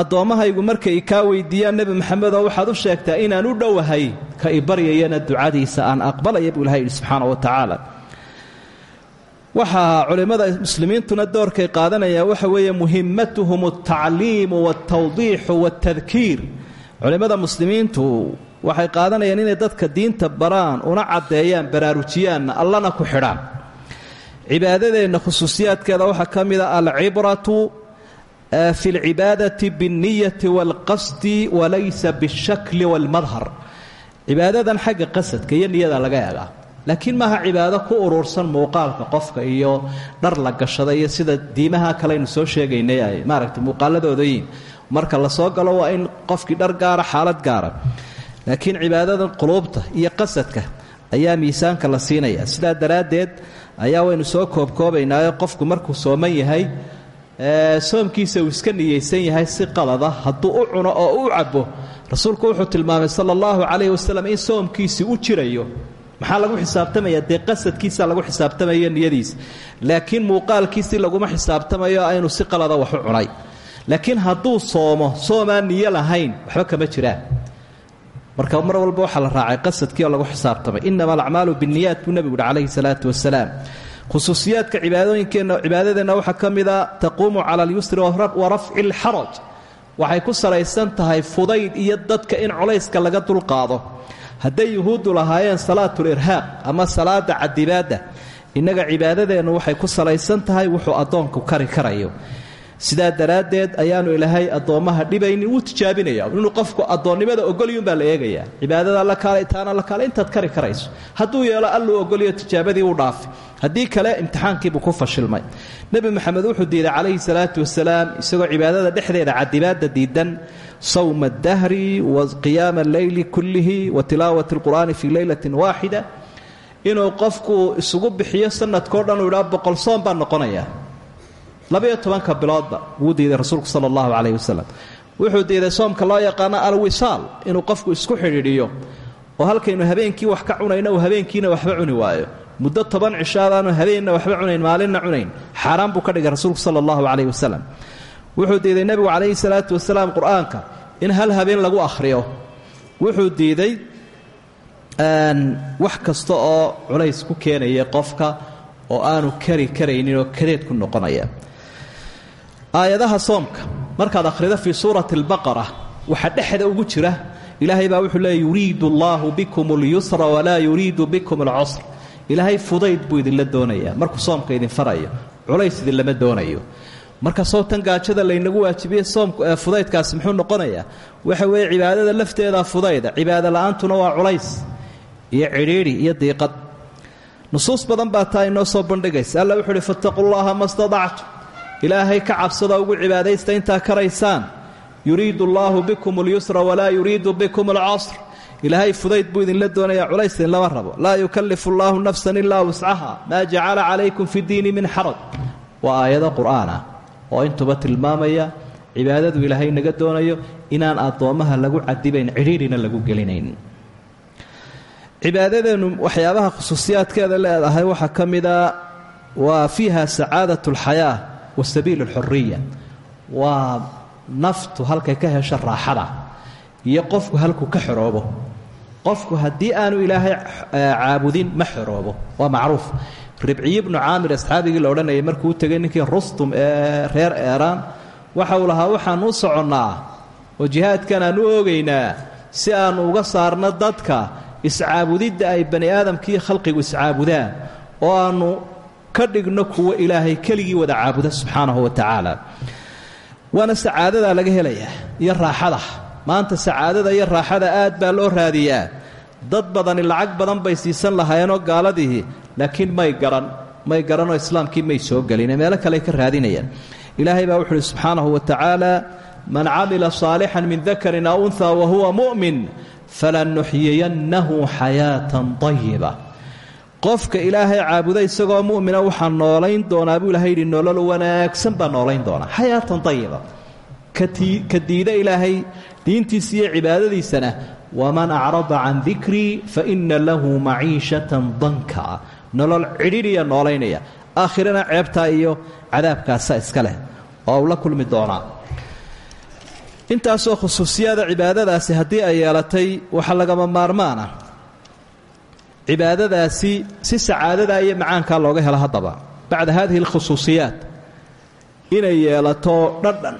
addoommahaygu markay kaa weydiiyaan nebi maxamedoo waxaad u sheegtaa inaan u dhowahay ka i baryayana ducadiisa aan aqbalaya buu ilahay yidhi subxaana wa tacaala waxaa culimmada muslimiintuna doorkay qaadanayaan waxa weeye muhimmatuhum altacliimu waaltawdiixu waaltadkiir culimmada muslimiintu waxay qaadanayaan inay dadka diinta baraan una caddeeyaan baraarujiyaanna allana ku xidhaan. Cibaadadeenna khusuusiyaadkeeda waxaa ka mid a alcibratu fi alcibaadati biاlniyati waalqasdi walaysa biاlshakli waalmadhar cibaadadan xagga qasadka iyo niyada laga eegaa laakiin maaha cibaado ku urursan muuqaalka qofka iyo dhar la gashada iyo sida diimaha kaleaynu soo sheegaynay ay maaragtay muuqaaladoodayiin marka la soo galo waa in qofkii dhar gaara xaalad gaara laakiin cibaadadan quluubta iyo qasadka ayaa miisaanka la siinaya. Sidaa daraaddeed ayaa waynu soo koobkoobaynaayo qofku markuu sooman yahay soomkiisa uu iska niyeysan yahay si qalada hadduu u cuno oo u cabo rasuulku wuxuu tilmaamay sala allahu calayhi in soomkiisii u jirayo. Maxaa lagu xisaabtamaya? Dee qasadkiisa lagu xisaabtamayo niyadiisa laakiin muuqaalkiisii laguma xisaabtamayo aynu si qalada wax u cunay. Laakiin hadduu soomo soomaan niyo lahayn waxba kama jiraan marka mar walba waxaa la raacay qasadkii oo lagu xisaabtamay inama alacmaalu binniyaat buu nebigu uhi calayhi salaatu wasalaam khusuusiyaadka cibaadooyinkeenna cibaadadeenna waxaa ka mida taquumu cala alyusri wa rafci alxaraj waxay ku salaysan tahay fudayd iyo dadka in colayska laga dulqaado. Hadday yuhuuddu lahaayeen salaatul irhaaq ama salaada cadibaadda innaga cibaadadeennu waxay ku salaysan tahay wuxuu addoonku kari karayo sidaa daraaddeed ayaanu ilaahay addoommaha dhibaynin wuu tijaabinaya. Inuu qofku addoonnimada ogolyuunbaa la eegayaa cibaadada la kaale taana la kaale intaad kari karayso. Hadduu yeelo alluu ogolyo tijaabadii u dhaafi haddii kale imtixaankiibuu ku fashilmay. Nebi moxamed wuxuu diiday calayhi salaatu wasalaam isagoo cibaadada dhexdeeda cadibaadda diidan sawma adahri wa qiyaama alleyli kullihi wa tilaawati alqur'aani fii leylatin waaxida inuu qofku isugu bixiyo sanadkao dhan uu idhaa boqol soom baa noqonaya labayo tobanka biloodba wuu diiday rasuulku sala allahu calayhi wasalam. Wuxuu diiday soomka loo yaqaano alwisaal inuu qofku isku xidhiidhiyo oo halkaynu habeenkii wax ka cunayno uu habeenkiina waxba cuni waayo. Muddo toban cishaadaanu habeenna waxba cunayn maalinna cunayn. Xaaraan buu ka dhigay rasuulku sala calayhi wasalam. Wuxuu diiday nebigu calayhi salaatu wasalaam qur'aanka in hal habeen lagu akhriyo. Wuxuu diiday wax kasta oo culays ku keenaya qofka oo aanu kari karaynin oo kadeed ku noqonaya aayadaha soomka markaad akhrido fii suurati albaqara waxaa dhexda ugu jira ilaahay baa wuxuu leeya yuriidu allaahu bikum اlyusra walaa yuriidu bikum alcusr ilaahay fudayd buu idinla doonayaa. Markuu soomka idin farayo culays idinlama doonayo. Marka sowtan gaajada laynagu waajibiye soomku ee fudaydkaasi muxuu noqonayaa? Waxa weeye cibaadada lafteeda fudayda cibaado la'aantuna waa culays iyo cidhiidhi iyo diiqad. Nusuus badan baa taa inoo soo bandhigaysa. Alla wuxuu uhi fattaquu llaha ma stadactu ilaahay ka cabsada ugu cibaadaysta intaa karaysaan yuriidu allaahu bikum اlyusra walaa yuriidu bikum alcasr ilaahay fudayd buu idinla doonayaa culays idinlama rabo. Laa yukallifu allaahu nafsan ilaa wuscaha maa jacala calaykum fi diini min xaraj waa aayado qur'aan ah oo intuba tilmaamaya cibaadadu ilaahay naga doonayo inaan addoommaha lagu cadibayn cidhiidhina lagu gelinayn. Cibaadadeennu waxyaabaha khusuusiyaadkeeda leedahay waxaa ka mida waa fiiha sacaadat alxayaa wa sabiil alxuriya waa naftu halkay ka hesho raaxada iyo qofku halkuu ka xoroobo. Qofku haddii aanu ilaahay caabudin ma xoroobo. Waa macruuf. Ribciyi bnu caamir asxaabigii la odhanayay markuu u tegay ninkii rustum ee reer eeraan waxa lahaa waxaan u soconnaa oo jihaadkan aan u oogaynaa si aannu uga saarno dadka iscaabudidda ay bani aadamkii khalqigu iscaabudaan oo aannu ka dhigno kuwo ilaahay keligii wada caabuda subxaanahu wa tacaala. Waana sacaadadaa laga helayaa iyo raaxada. Maanta sacaadada iyo raaxada aad baa loo raadiyaa. Dad badani lacag badan bay siisan lahaayeenoo gaaladihii laakiin may garan may garanoo islaamkii may soo gelin. Meelo kale ka raadinayaan. Ilaahay baa wuxu uhi wa tacaala man camila saalixan min dakarin aw unhaa wa huwa mu'min falanuxyiyannahu xayaatan ayiba qofka ilaahay caabuda isagoo mu'mina waxaa noolayn doonaa buu ilahay yidhi nolol wanaagsan baa noolayn doonaa. Xayaatan ayiba ka diida ilaahay diintiisa iyo cibaadadiisana waman acrada can dikrii faina lahu maciishatan danka. Nolol cidhidhiya noolaynaya. Aakhirana ceebtaa iyo cadaabkaasa iska leh oo uu la kulmi doonaa. Intaasoo khusuusiyada cibaadadaasi haddii ay yeelatay waxaa lagama maarmaana cibaadadaasi si sacaadadaa iyo macaankaa looga helo haddaba bacda hadihi alkhusuusiyaat inay yeelato dhadhan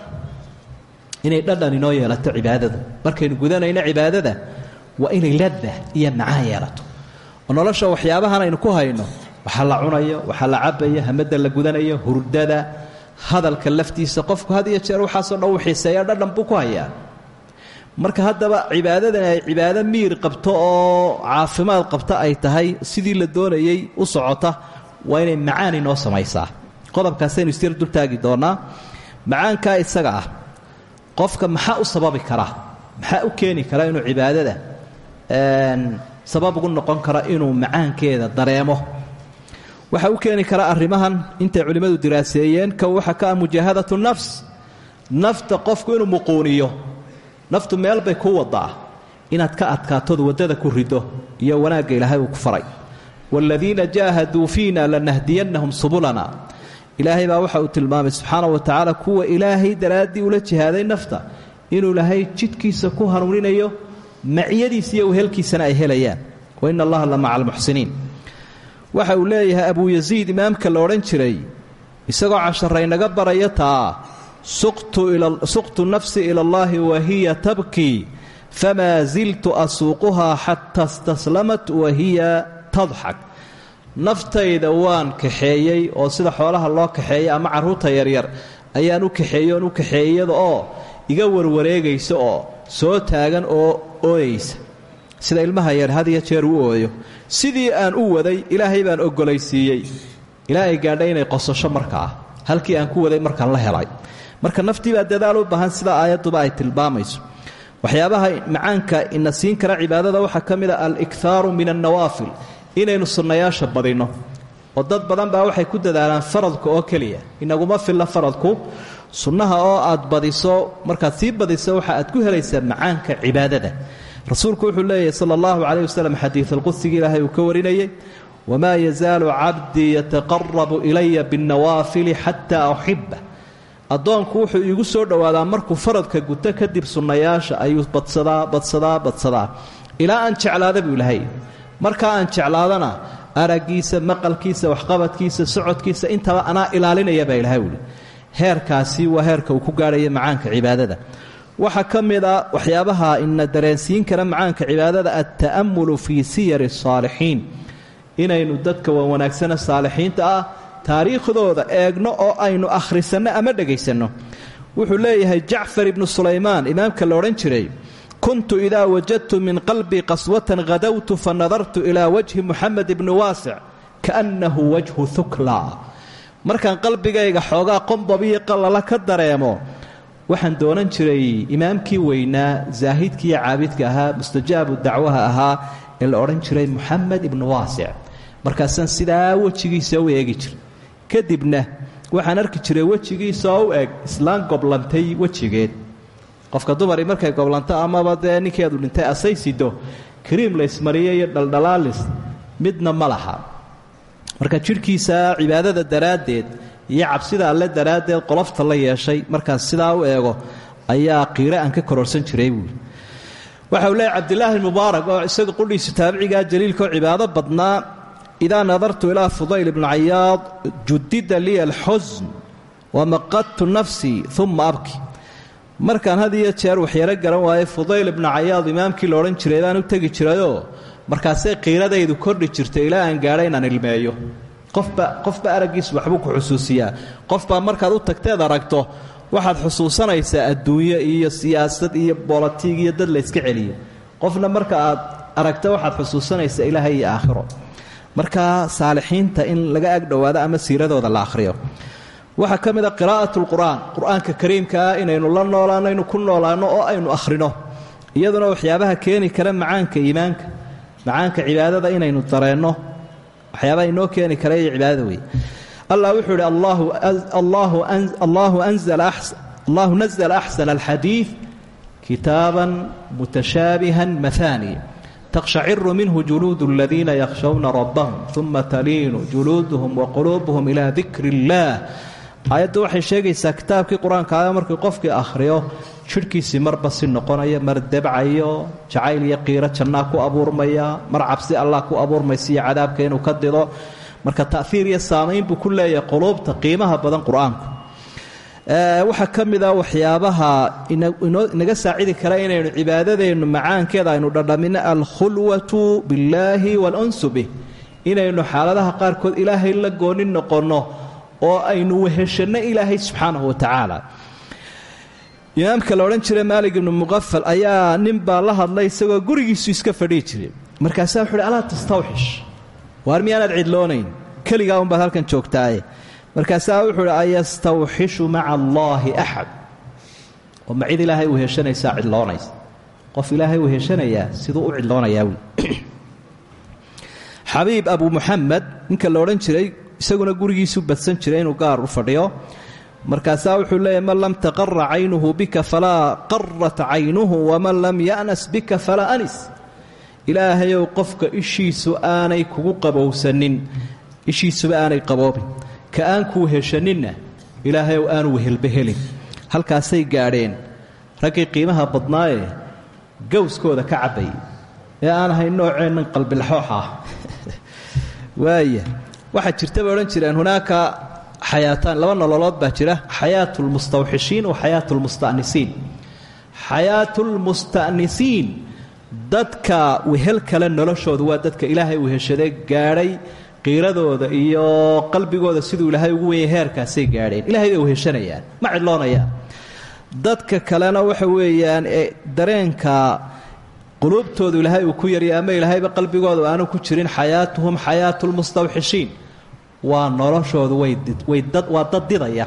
inay dhadhan inoo yeelato cibaadadu markaynu gudanayno cibaadada waa inay ladda iyo macaan yeelato. Oo nolosha waxyaabahan aynu ku hayno. Waxaa la cunayo waxaa la cabayo hamada la gudanayo hurdada hadalka laftiisa qofku had iyo jeer waxaasoo dhan uu xiiseeya dhadhan buu ku hayaa marka haddaba cibaadadan ay cibaado miir qabto oo caafimaad qabta ay tahay sidii la doonayay u socota waa inay macaan inoo samaysaa. Qodobkaasaynu isyar dultaagi doonaa. Macaankaa isaga ah qofka maxaa u sababi karaa maxaa u keeni kara inuu cibaadada sabab ugu noqon kara inuu macaankeeda dareemo? Waxaa u keeni kara arrimahan intay culimmadu diraaseeyeen ka waxa ka ah nafs. Nafta qofku inuu muquuniyo naftu meel bay ku wadaa inaad ka adkaatood waddada ku rido iyo wanaagga ilaahay uu ku faray. Waaladiina jaahaduu fiina lanahdiyannahum subulana. Ilaahay baa waxa uu tilmaamay subxaana wa tacaala kuwa ilaahay daraaddii ula jihaaday nafta inuu ilaahay jidhkiisa ku hanuuninayo maciyadiisa iyo uhelkiisana ay helayaan. Wa ina allaha la maca almuxsiniin. Waxa uu leeyahay abuu yasiid imaamka la odhan jiray isagoo casharaynaga baraya taa suqtu nafsi ila wa hiya tabkii famaa ziltu asuuquhaa xata staslamat wa hiya tadxak naftayda waan kaxeeyey oo sida xoolaha loo kaxeeya ama carruurta yaryar ayaan u kaxeeyey oon u kaxeeyey oo iga warwareegaysa oo soo taagan oo ooyaysa. Sida ilmaha yar had iyo jeer u ooyo sidii aan u waday ilaahay baan ogolaysiiyey ilaa ay gaadhay inay qosasho markaa. Halkii aan ku waday markaan la helay marka naftii baa dadaal u baahan sida aayadduba ay tilmaamayso. Waxyaabaha macaanka ina siin kara cibaadada waxaa ka mid a al-ikhaaru min annawaafil inaynu sunnayaasha badinno. Oo dad badan baa waxay ku dadaalaan faradka oo keliya. Inaguma filla faradku. Sunnaha oo aad badiso markaad sii badiso waxa aad ku helaysaa macaanka cibaadada. Rasuulku wuxuu leeyahy sala allahu calayh wasalam xadiidalqudsigii ilaahay uu ka warinayay wamaa yazaalu cabdii yataqarabu ilaya binnawaafili xataa uxiba addoonku wuxuu iigu soo dhowaadaa markuu faradka guto kadib sunnayaasha ayuu badsadaa badsadaa badsadaa. Ilaa aan jeclaada buu ilahay markaa aan jeclaadana araggiisa maqalkiisa waxqabadkiisa socodkiisa intaba anaa ilaalinaya baa ilahay wuli heerkaasi waa heerka uu ku gaadhaya macaanka cibaadada. Waxaa ka mid a waxyaabaha ina dareensiin kara macaanka cibaadada alta'amulu fii siyari saalixiin. Inaynu dadka waa wanaagsana saalixiinta ah taariikhdooda eegno oo aynu akhrisanno ama dhegaysanno. Wuxuu leeyahay jacfar ibnu sulaymaan imaamka la odhan jiray kuntu idaa wajadtu min qalbii qaswatan hadowtu fa nadartu ilaa wajhi muxamed ibni waasic kaannahu wajhu hukla markaan qalbigayga xoogaa qombabiyo qallala ka dareemo waxaan doonan jiray imaamkii weynaa zaahidkiiyo caabidka ahaa mustajaabu dacwaha ahaa ee la odhan jiray muxamed ibnu waasic markaasaan sidaa wejigiisa u eegi jiray kadibna waxaan arki jiray wejigiisa oo u eg islaan goblantay wejigeed. Qofka dumari markay goblanto amaba dee ninkeedu dhintay asay sido kariim laysmariyo iyo dhaldhalaalis midna ma laha. Marka jidhkiisa cibaadada daraaddeed iyo cabsida alle daraaddeed qolofta la yeeshay markaan sidaa u eego ayaa qiire aan ka kororsan jiray buuli waxa uu leeyahy cabdilaahi mubaarak oo isaga qudhiisu taabicigaa jaliilkaoo cibaado badnaa idaa nadartu ilaa fudayl ibni cayaad judida liya alxusn wamaqadtu nafsii uma abki markaan had iyo jeer waxyaro garan waayay fudayl ibnu cayaad imaamkii la odhan jiray baan u tegi jirayoo markaasay qiiradaydu kordhi jirtay ilaa aan gaadha inaan ilmeeyo qofba qofba araggiisu waxbuu ku xusuusiyaa qofbaa markaad u tagteed aragto waxaad xusuusanaysaa adduunyo iyo siyaasad iyo bolotig iyo dad layska celiyo qofna marka aad aragta waxaad xusuusanaysaa ilaahay iyo aakhiro markaa saalixiinta in laga agdhowaado ama siiradooda la akhriyo. Waxaa ka mid a qiraa'at lqur'aan qur'aanka kariimka ah inaynu la noolaano aynu ku noolaanno oo aynu akhrino. Iyaduna waxyaabaha keeni kara macaanka iimaanka macaanka cibaadada inaynu dareenno waxyaabaha inoo keeni kara iyo cibaadada wey allah wuxuu idhi allahu nazla axsana alxadiid kitaaban mutashaabihan mahaani taqshaciru minhu juluudu aladiina yakhshawna rabbahum uma taliinu juluuduhum waquluubuhum ilaa dikri illaah aayaddu waxay sheegaysaa kitaabkii qur'aankaaa markii qofkii akhriyo jidhkiisii marba si noqonaya mar debcayo jacayl iyo qiiro jannaa ku abuurmaya mar cabsi allah ku abuurmaysa iyo cadaabka inuu ka dido marka ta'iir iyo saamayn buu ku leeyahay quluubta qiimaha badan qur'aanku waxaa ka mid a waxyaabaha inaga saacidi kara inaynu cibaadadeennu macaankeeda aynu dhadhamino alkhulwatu billaahi walansu bih. Inaynu xaaladaha qaarkood ilaahay la gooni noqonno oo aynu weheshanno ilaahay subxaanahu wa tacaala. Imaamka la odhan jiray maalig ibnu muqafal ayaa nin baa la hadlay isagoo gurigiisu iska fadhihi jiray. Markaasaa wuxu uhi alaa tastawxish waar miyaanaad cidloonayn? Keligaa unbaad halkan joogtaaye markaasaa wuxuu uhi ayastawxishu maca allaahi axad? oo ma cid ilaahay weheshanaysaa cidloonaysa qof ilaahay weheshanayaa siduu u cidloonayaa wy *clears throat* xabiib abu muxamed ninka la odhan jiray isaguna gurigiisu badsan jiray inuu gaar u fadhiyo. Markaasaa wuxuu leeyahy man lam taqara caynuhu bika falaa qarat caynuhu waman lam ya'nas bika falaa anis. Ilaahayow qofka ishiisu aanay kugu qabowsanin. Ishiisuba aanay qaboobin ka aan kuu heshaninna ilaahayow aanu wehelba helin. Halkaasay gaadheen raggii qiimaha badnaayee gowskooda ka cabbayay ee aan ahayn nooceennan qalbilaxoox ah. *laughs* Waaya waxaa jirta bay odhan jireen hunaaka xayaataan laba nololood baa jira xayaatu lmustawxishiin wa xayaatu lmusta'nisiin xayaatu lmusta'nisiin dadka wehel kale noloshoodu waa dadka ilaahay weheshadee gaadhay qiiradooda iyo qalbigooda siduu ilaahay ugu wenyay heerkaasay gaadheen. Ilahay bay weheshanayaan ma cidloonayaan. Dadka kalena waxa weeyaan dareenka quluubtoodu ilaahay uu ku yarya ama ilaahayba qalbigooda aanu ku jirin xayaatuhum xayaatu lmustawxishiin waa noloshoodu waa dad didaya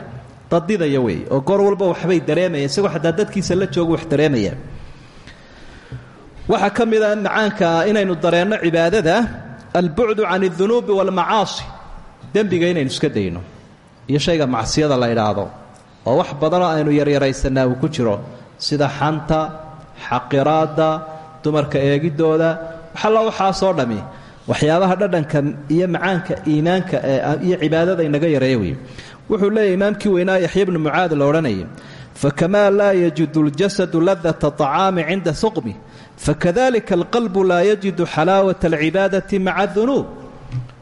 dad didaya wey. Oo goor walba waxbay dareemayaan isagoo xataa dadkiisa la jooga wax dareemaya waxaa ka mid a macaanka inaynu dareenno cibaadada albucdu can aldunuubi waalmacaasi dembiga inaynu iska dayno iyo shayga macsiyada la idhaahdo oo wax badanoo aynu yaryaraysannaa uu ku jiro sida xanta xaqiraadda dumarka eegiddooda waxalla waxaasoo dhami waxyaabaha dhadhanka iyo macaanka iimaanka iyo cibaadada inaga yareeya wey wuxuu leeyahy imaamkii weynaa yaxya bnu mucaad la odhanayay fakamaa laa yajidu ljasadu ladata acaami cinda suqmi fakadalika alqalbu laa yajidu xalaawata alcibaadati maca dunuub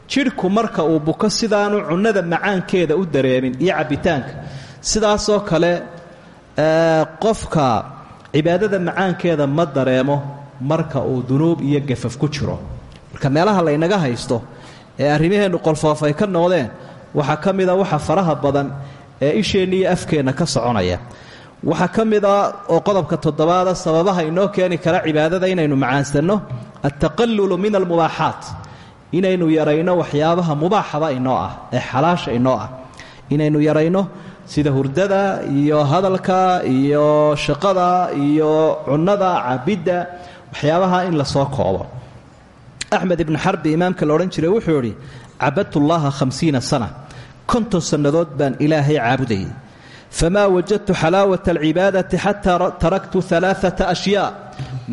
jidhku marka uu buko sidaanu cunnada macaankeeda u dareemin iyo cabbitaanka sidaasoo kale qofka cibaadada macaankeeda ma dareemo marka uu dunuub iyo gafaf ku jiro marka meelaha laynaga haysto ee arrimaheennu qolfoof ka noqdeen waxaa ka mida waxa faraha badan ee isheenna iyo afkeenna ka soconaya waxaa ka mid oo qodobka toddobaada sababaha inoo keeni kara cibaadada inaynu macaansanno altaqallulu min almubaaxaat. Inaynu yarayno waxyaabaha mubaaxaba inoo ah ee xalaasha inoo ah. Inaynu yarayno sida hurdada iyo hadalka iyo shaqada iyo cunnada cabidda waxyaabaha in la soo koobo. Axmed ibnu xarbi imaamka la jiray wuxuu idhi cabadtullaaha hamsiina sana. Konton sannadood baan ilaahay caabudayay famaa wajadtu xalaawata alcibaadati xataa taraktu alaaata ashyaa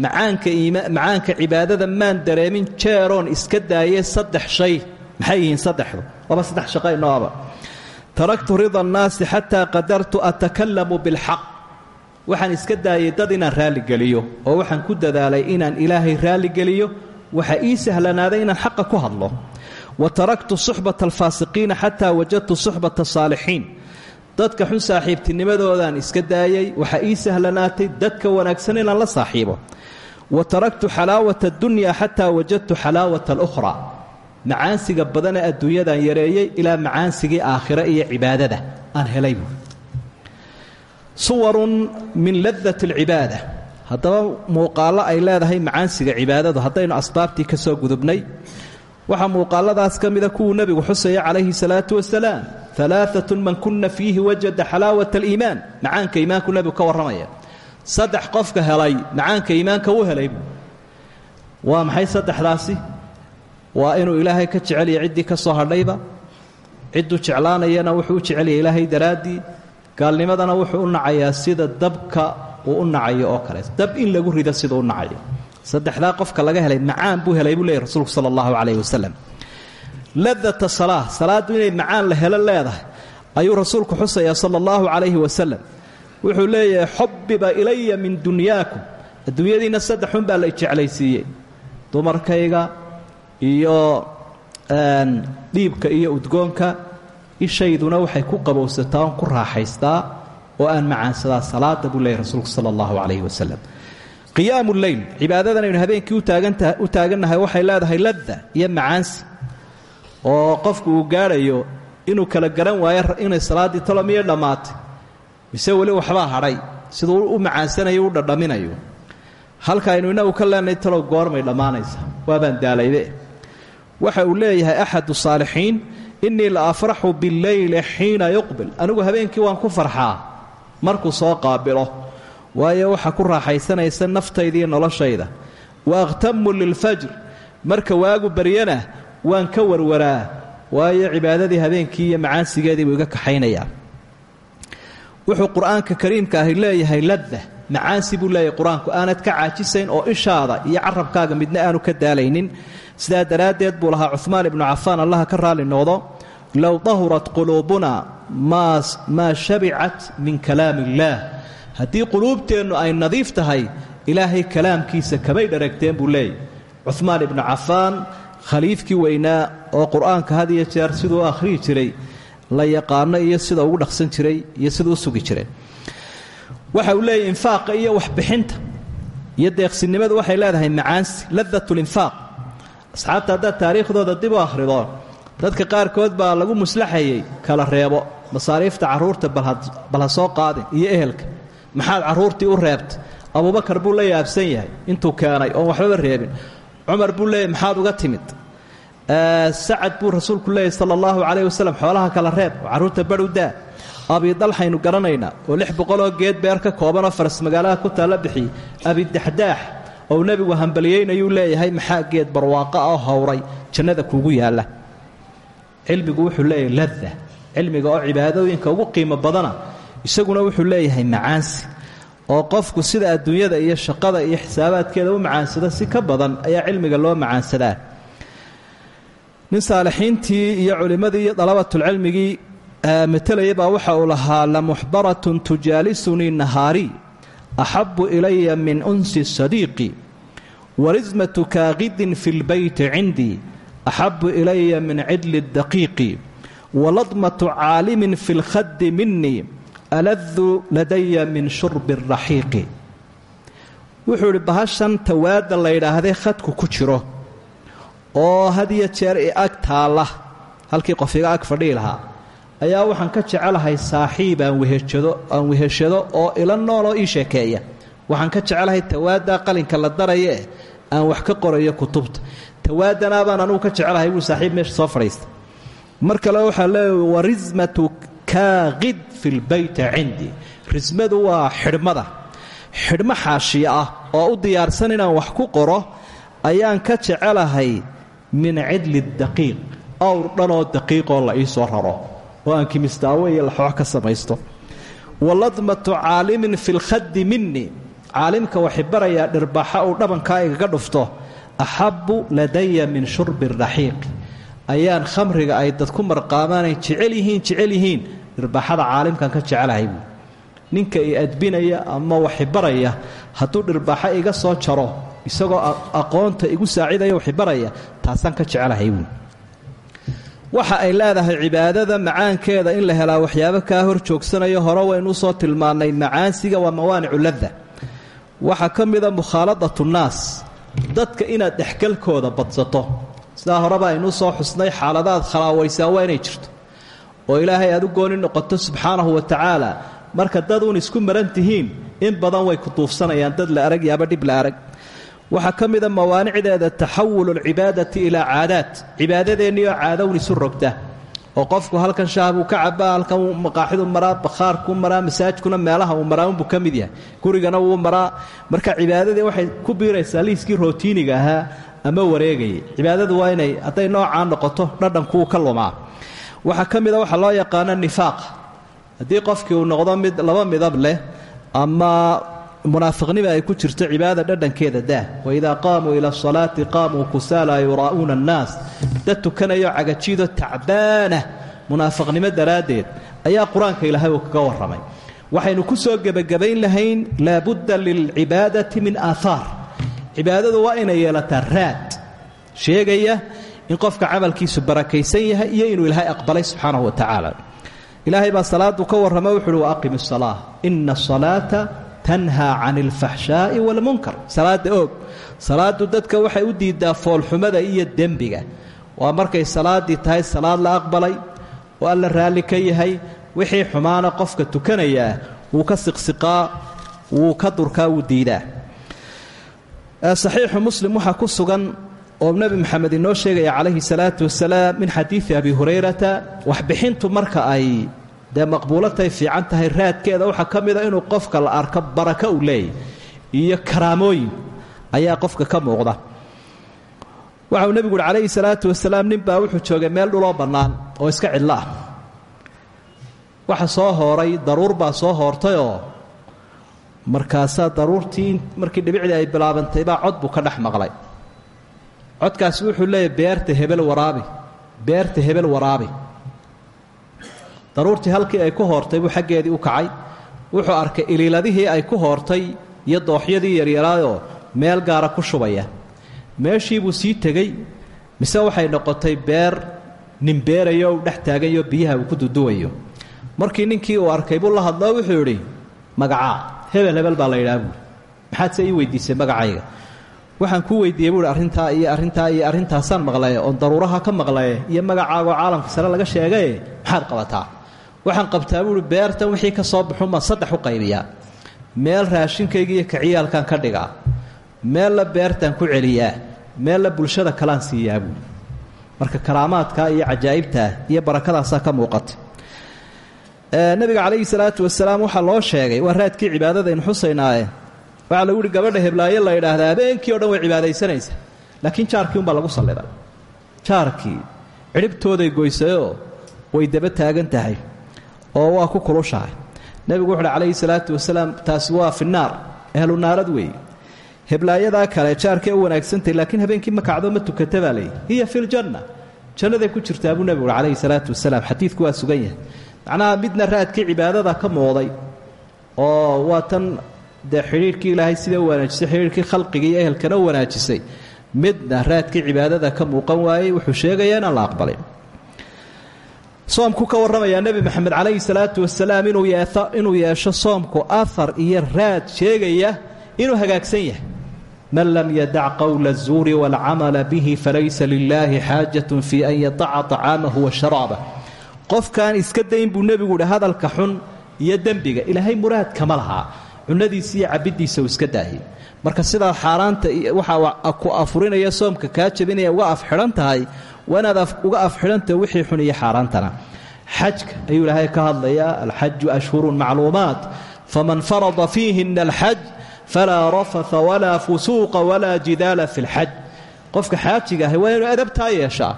macaanka cibaadada maan dareemin jeeroon iska daayay saddex shay maxay yihiin saddexdu waaba saddex shaqo inooaba taraktu rida annaasi xataa qadartu atakalamu bilxaq waxaan iska daayay dad inaan raalligeliyo oo waxaan ku dadaalay inaan ilaahay raalligeliyo waxaa ii sahlanaaday inaan xaqa ku hadlo wa taraktu suxbata alfaasiqiina xataa wajadtu suxbata saalixiin dadka xun saaxiibtinimadoodaan iska daayay waxaa ii sahlanaatay dadka wanaagsan inaan la saaxiibo. Wa taraktu xalaawata addunya xataa wajadtu xalaawata alukhraa macaansiga badanee adduunyadaan yareeyey ilaa macaansigii aakhire iyo cibaadada. Aan helay suwarun min ladat alcibaada. Haddaba muuqaallo ay leedahay macaansiga cibaadadu haddaynu asbaabtii ka soo gudubnay waxaa muuqaaladaas ka mida kuwuu nebigu xusaya calayhi salaatu wasalaam alaaatun man kunna fiihi wajada xalaawat aliimaan. Macaanka iimaanku nebigu ka warramaya. Saddex qofka helay macaanka iimaanka u helay waa maxay saddexdaasi? Waa inuu ilaahay ka jecelya ciddii ka soo hadhayba? Cidduu jeclaanayana wuxuu u jecelya ilaahay daraaddii gaalnimadana wuxuu u nacayaa sida dabka uu u nacayo oo kale. Dab in lagu rido siduu u nacayo. Saddexdaa qofka laga helay ladata salaa salaaddu inay macaan la helo leedahay ayuu rasuulku xusayaa sala allahu calayhi wasalam wuxuu leeyahay xubbiba ilaya min dunyaakum. Adduunyadiinna saddexun baa la jeclaysiiyey. Dumarkayga iyo dhiibka iyo udgoonka ishayduna waxay ku qabowsataa oon ku raaxaystaa oo aan macaansadaa salaada buu leeyahy rasuulku sala allahu calayhi wasalam qiyaamu leyl cibaadadan aynu habeenkii u taagannahay waxay leedahay ladda iyo macaansi oo qofku uu gaadhayo inuu kala garan waayo inay salaaddii tolomiyo dhammaatay. Mise weli waxbaa hadhay siduu u macaansanayo u dhadhaminayo. Halka aynu inagu ka leenahay talow goormay dhammaanaysa. Waabaan daalayde. Waxa uu leeyahay axadu saalixiin innii la afraxu billeyli xiina yuqbil. Anigu habeenkii waan ku farxaa markuu soo qaabilo. Waayo waxa ku raaxaysanaysa naftayda noloshayda. Wa akhtamu lilfajr marka waagu baryana waan ka warwaraa. Waayo cibaadadii habeenkii iyo macaansigeedii buu iga kaxaynayaa. Wuxuu qur'aanka kariimka ahi leeyahay ladda. Macaansi buu leeyahay qur'aanku. Aanad ka caajisayn oo ishaada iyo carabkaaga midna aanu ka daalaynin. Sidaa daraaddeed buu lahaa cuhmaan ibnu cafaan allaha ka raalli noqdo low dahurat quluubuna maa shabicat min kalaami illaah haddii quluubteennu ay nadiif tahay ilaahay kalaamkiisa kamay dharagteen buu leeyahy cuhmaan ibnu cafaan khaliifkii weynaa oo qur'aanka had iyo jeer siduu akhriyi jiray la yaqaano iyo sida ugu dhaqsan jiray iyo siduu u sugi jiray. Waxa uu leeyahy infaaqa iyo waxbixinta iyo deeqsinimadu waxay leedahay macaansi ladat linfaaq asxaabta haddaad taariikhdooda dib u akhrido dadka qaarkood baa lagu muslaxayey kala reebo masaariifta carruurta bal ha soo qaadin iyo ehelka. Maxaad carruurtii u reebtay? Abubakar buu la yaabsan yahay intuu keenay oon waxbaba reebin cumar buu leeyahy maxaad uga timid? Sacad buu rasuulku leeyahy sala allahu calayh wasalam xoolaha kala reeb oo carruurta badh u daa. Abidalxaynu garanaynaa oo lix boqoloo geed beer ka koobanoo faras magaalaha ku taalla bixiyey abidaxdaax ou nebigu hambaliyeynayuu leeyahay maxaa geed barwaaqa oo howray jannada kuugu yaalla. Cilmigu wuxuu leeyahay ladda cilmiga oo cibaadooyinka ugu qiimo badana isaguna wuxuu leeyahay macaansi oo qofku sida adduunyada iyo shaqada iyo xisaabaadkeeda u macaansado si ka badan ayaa cilmiga loo macaansadaa. Nin saalixiintii iyo culimmadii iyo dalabatulcilmigii matelaya baa waxa uu lahaa lamuxbaratun tujaalisunii nahaari axabu ilaya min unsi sadiiqi warismatu kaaqidin fi lbeyti cindii axabu ilaya min cidli daqiiqi waladmatu caalimin fi lkhadi minii aladu ladaya min shurbi raxiiqi wuxuu idhi bahashan tawaada la ydhaahday khadku ku jiro oo had iyo jeer i ag taalla halkii qof iga ag fadhihi lahaa ayaa waxaan ka jecelahay saaxiib aan weheshado aan weheshado oo ila nooloo ii sheekeeya waxaan ka jecelahay tawaadaa qalinka la daraya eh aan wax ka qorayo kutubta tawaadanaa baan anugu ka jecelahay buu saaxiib meesha soo fadhiista mar kale waxaa leeya warismatu kaaqid fi lbeyti cindii rismadu waa xidhmada. Xidhmo xaashiya ah oo u diyaarsan inaan wax ku qoro ayaan ka jecelahay min cidli daqiiq awr dhanoo daqiiqoo la ii soo raro oo aan kimistaawo iyo laxoox ka samaysto. Waladmatu caalimin fi lkhadi minii caalimka waxay barayaa dhirbaxa uu dhabankaa igaga dhufto. Axabbu ladaya min shurbi raxiiqi ayaan khamriga ay dadku marqaamaanay jecel yihiin jecel yihiin dhirbaxada caalimkan ka jecelahay buu. Ninka i adbinaya ama waxibaraya hadduu dhirbaxo iga soo jaro isagoo aqoonta igu saacidaya waxibaraya taasaan ka jecelahay buu. Waxa ay leedahay cibaadada macaankeeda in la helaa waxyaabo kaa hor joogsanayo hore waynu u soo tilmaannay macaansiga waa mawaanicu ladda waxaa ka mida mukhaaladatu dadka inaad dhexgalkooda badsato. Sidaa horeba aynuu soo xusnay xaaladaad khalaawaysaa waa inay jirto oo ilaahay aad u gooni noqoto subxaanahu wa tacaala. Marka dad uun isku maran tihiin in badan way ku duufsanayaan dad la arag yaaba dhib la arag. Waxaa ka mida mawaanicdeeda taxawulu alcibaadati ilaa caadaat. Cibaadadeenniioo caadawn isu rogta. Oo qofku halkan shaah buu ka cabaa halkan maqaaxidu maraa bakhaarkuu maraa masaajkuna meelaha uu maraa unbuu ka yahay. Gurigana wuu maraa. Marka cibaadadii waxay ku biiraysaa liiskii rootiiniga ahaa ama wareegayay. Cibaadadu waa inay hadday noocaa noqoto dhadhankuu ka lumaa waxaa ka mida waxaa loo yaqaana nifaaq. Haddii qofkii uu noqdo mid laba midab leh ama munaafiqnima ay ku jirto cibaada dhadhankeeda daa. Waidaa qaamuu ila asalaati qaamuu kusaala yuraa'uuna annaas. Dad tukanayo cagajiido tacbaana munaafiqnimo daraaddeed. Ayaa qur'aanka ilaahay uu kaga warramay. Waxaynu ku soo gebagabayn lahayn laabudda lilcibaadati min aahaar cibaadadu waa inay yeelataa raad. Sheegaya in qofka camalkiisu barakaysan yahay iyo inuu ilaahay aqbalay subxaanahu wa tacaala. Ilaahay baa salaadu ka warrama wuxu uhi waaqim asalaa ina asalaata tanhaa can alfaxshaa'i waalmunkar salaadda oog. Salaaddu dadka waxay u diidaa foolxumada iyo dembiga. Waa markay salaaddii tahay salaad la aqbalay oo alla raalli ka yahay wixii xumaana qofka tukanayaa wuu ka siqsiqaa wuu ka durkaa wuu diidaa. Saxiixu muslim waxaa ku sugan oo nebi moxamed inoo sheegaya calayhi salaatu wasalaam min xadiidi abi hurayrata waxbixintu marka ay dee maqbuulatay fiican tahay raadkeeda waxaa ka mida inuu qofka la arko baraka uu leeyahy iyo karaamooyin ayaa qofka ka muuqda. Waxauu nebigu uhi calayhi salaatu wasalaam ninbaa wuxuu joogay meel dhuloo bannaan oo iska cidlo ah. Waxa soo hooray daruur baa soo hoortayoo markaasaa daruurtii markii dhibicdii ay bilaabantay baa cod buu ka dhex maqlay codkaasi wuxuu leeyahy beerta hebel waraabi beerta hebel waraabi. Daruurtii halkii ay ku hoortay buu xaggeedii u kacay. Wuxuu arkay iliiladihii ay ku hoortay iyo dooxyadii yaryaraayoo meel gaara ku shubaya. Meeshii buu sii tegey mise waxay noqotay beer ninbeerayo u dhex taagayo biyaha uu ku duduwayo. Markii ninkii uu arkay buu la hadloo wuxuu idhi magacaa hebel hebel baa la yidhaha buui maxaad se ii weydiisay magacayga waxaan kuu weydiiyey buuhi arrintaa iyo arrintaa iyo arrintaasaan maqlaye oon daruuraha ka maqlaye iyo magacaagoo caalamka sare laga sheegaye maxaad qabataa? Waxaan qabtaa buuhi beertan wixii ka soo baxunbaan saddex u qaybiyaa. Meel raashinkayga iyo kaciyaalkan ka dhigaa. Meella beertaan ku celiyaa. Meella bulshada kalaan siiyaa buui marka karaamaadkaa iyo cajaa'ibtaa iyo barakadaasaa ka muuqata. Nabiga calayhi salaatu wasalaam waxaa loo sheegay waa raadkii cibaadadaynu xusaynaaye waxaa lagu yihi gabadha heblaayo la yidhaahdaa habeenkii o dhan way cibaadaysanaysaa. Laakiin jaarkii umbaa lagu salliday jaarkii cidhibtooday goysayoo way daba taagan tahay oo waa ku kulushahay. Nebigu wuxuuhi calayhi salaatu wasalaam taasi waa fi naar ahlu naarad weeye heblaayadaa kale jaarkay u wanaagsantahy laakiin habeenkii ma kacdo ma tukata baa hiya fi ljanna jannaday ku jirtaa buu nebigu calayhi salaatu wasalaam xadiidku waa sugan yahay. Macnaha midna raadkii cibaadada ka muuqday oo waa tan dee xidhiirkii ilaahay sida wanaajisay xidhiirkii khalqiga iyo ehelkana wanaajisay. Midna raadkii cibaadada ka muuqan waayey wuxuu sheegaya la aqbalay. Soomku ka warramayaa nebi maxamed calayhi salaatu wasalaam inuu yeesho soomku ahar iyo raad sheegaya inuu hagaagsan yahay. Man lam yadac qowla azuuri waalcamala bihi falaysa lilaahi xaajatun fi an yadaca طacaamahu wa sharaabah qofkaan iska dayn buu nebigu yidhi hadalka xun iyo dembiga ilaahay muraadkama lahaa cunadiisa iyo cabiddiisa uu iska daahiyey marka sidaa xaaraanta waxaa ku afurinaya soomka kaa jabinaya uga afxidhan tahay waa uga afxidhantahay wixii xun iyo xaaraantana. Xajka ayuu ilaahay ka hadlayaa alxaju ashhurun macluumaat faman farada fiihina alxaj falaa rafatha walaa fusuuqa walaa jidaala fi lxaj qofka xaajiga ahay waa inuu adabtaa yeeshaa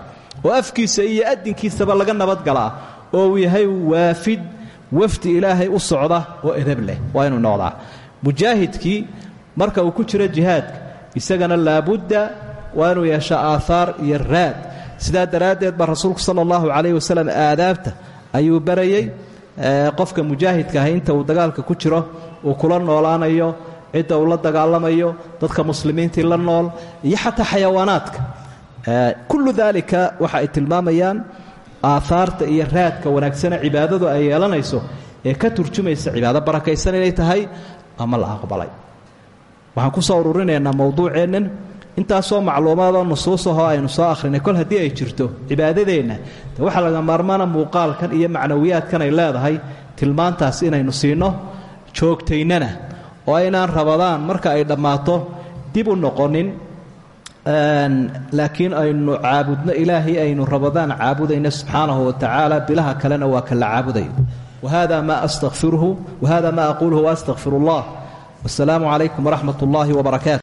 oo afkiisa iyo adinkiisaba laga nabadgalaa oo uu yahay waafid wafdi ilaahay u socda oo edab leh waa inuu noqdaa. Mujaahidkii marka uu ku jiro jihaadka isagana laabudda waa inuu yeesha aahaar iyo raad. Sidaa daraaddeed baa rasuulku sala allahu calayhi wasalam aadaabta ayuu barayey qofka mujaahidka ahay inta uu dagaalka ku jiro uu kula noolaanayo cidda uu la dagaalamayo dadka muslimiintii la nool iyo xataa xayawaanaadka. Kullu daalika waxa ay tilmaamayaan aahaarta iyo raadka wanaagsane cibaadadu ay yeelanayso ee ka turjumaysa cibaado barakaysan inay tahay ama la aqbalay. Waxaan ku soo ururinaynaa mowduuceennan intaasoo macluumaadoo nusuusahoo aynu soo akhrinay kol haddii ay jirto cibaadadeenna de waxaa laga maarmaana muuqaalkan iyo macnawiyaadkan ay leedahay tilmaantaas inaynu siino joogtaynana oo aynaan rabadaan marka ay dhammaato dib u noqonin laakiin aynu caabudno ilaahay aynu rabadaan caabudayno subxaanahu wa tacaala bilaha kalena waa kala caabudayo wahada ma astakfiruhu wahada ma aquluhu waastaqfiru allah wasalaamu calaykum waraxmat ullaahi wbarakaatu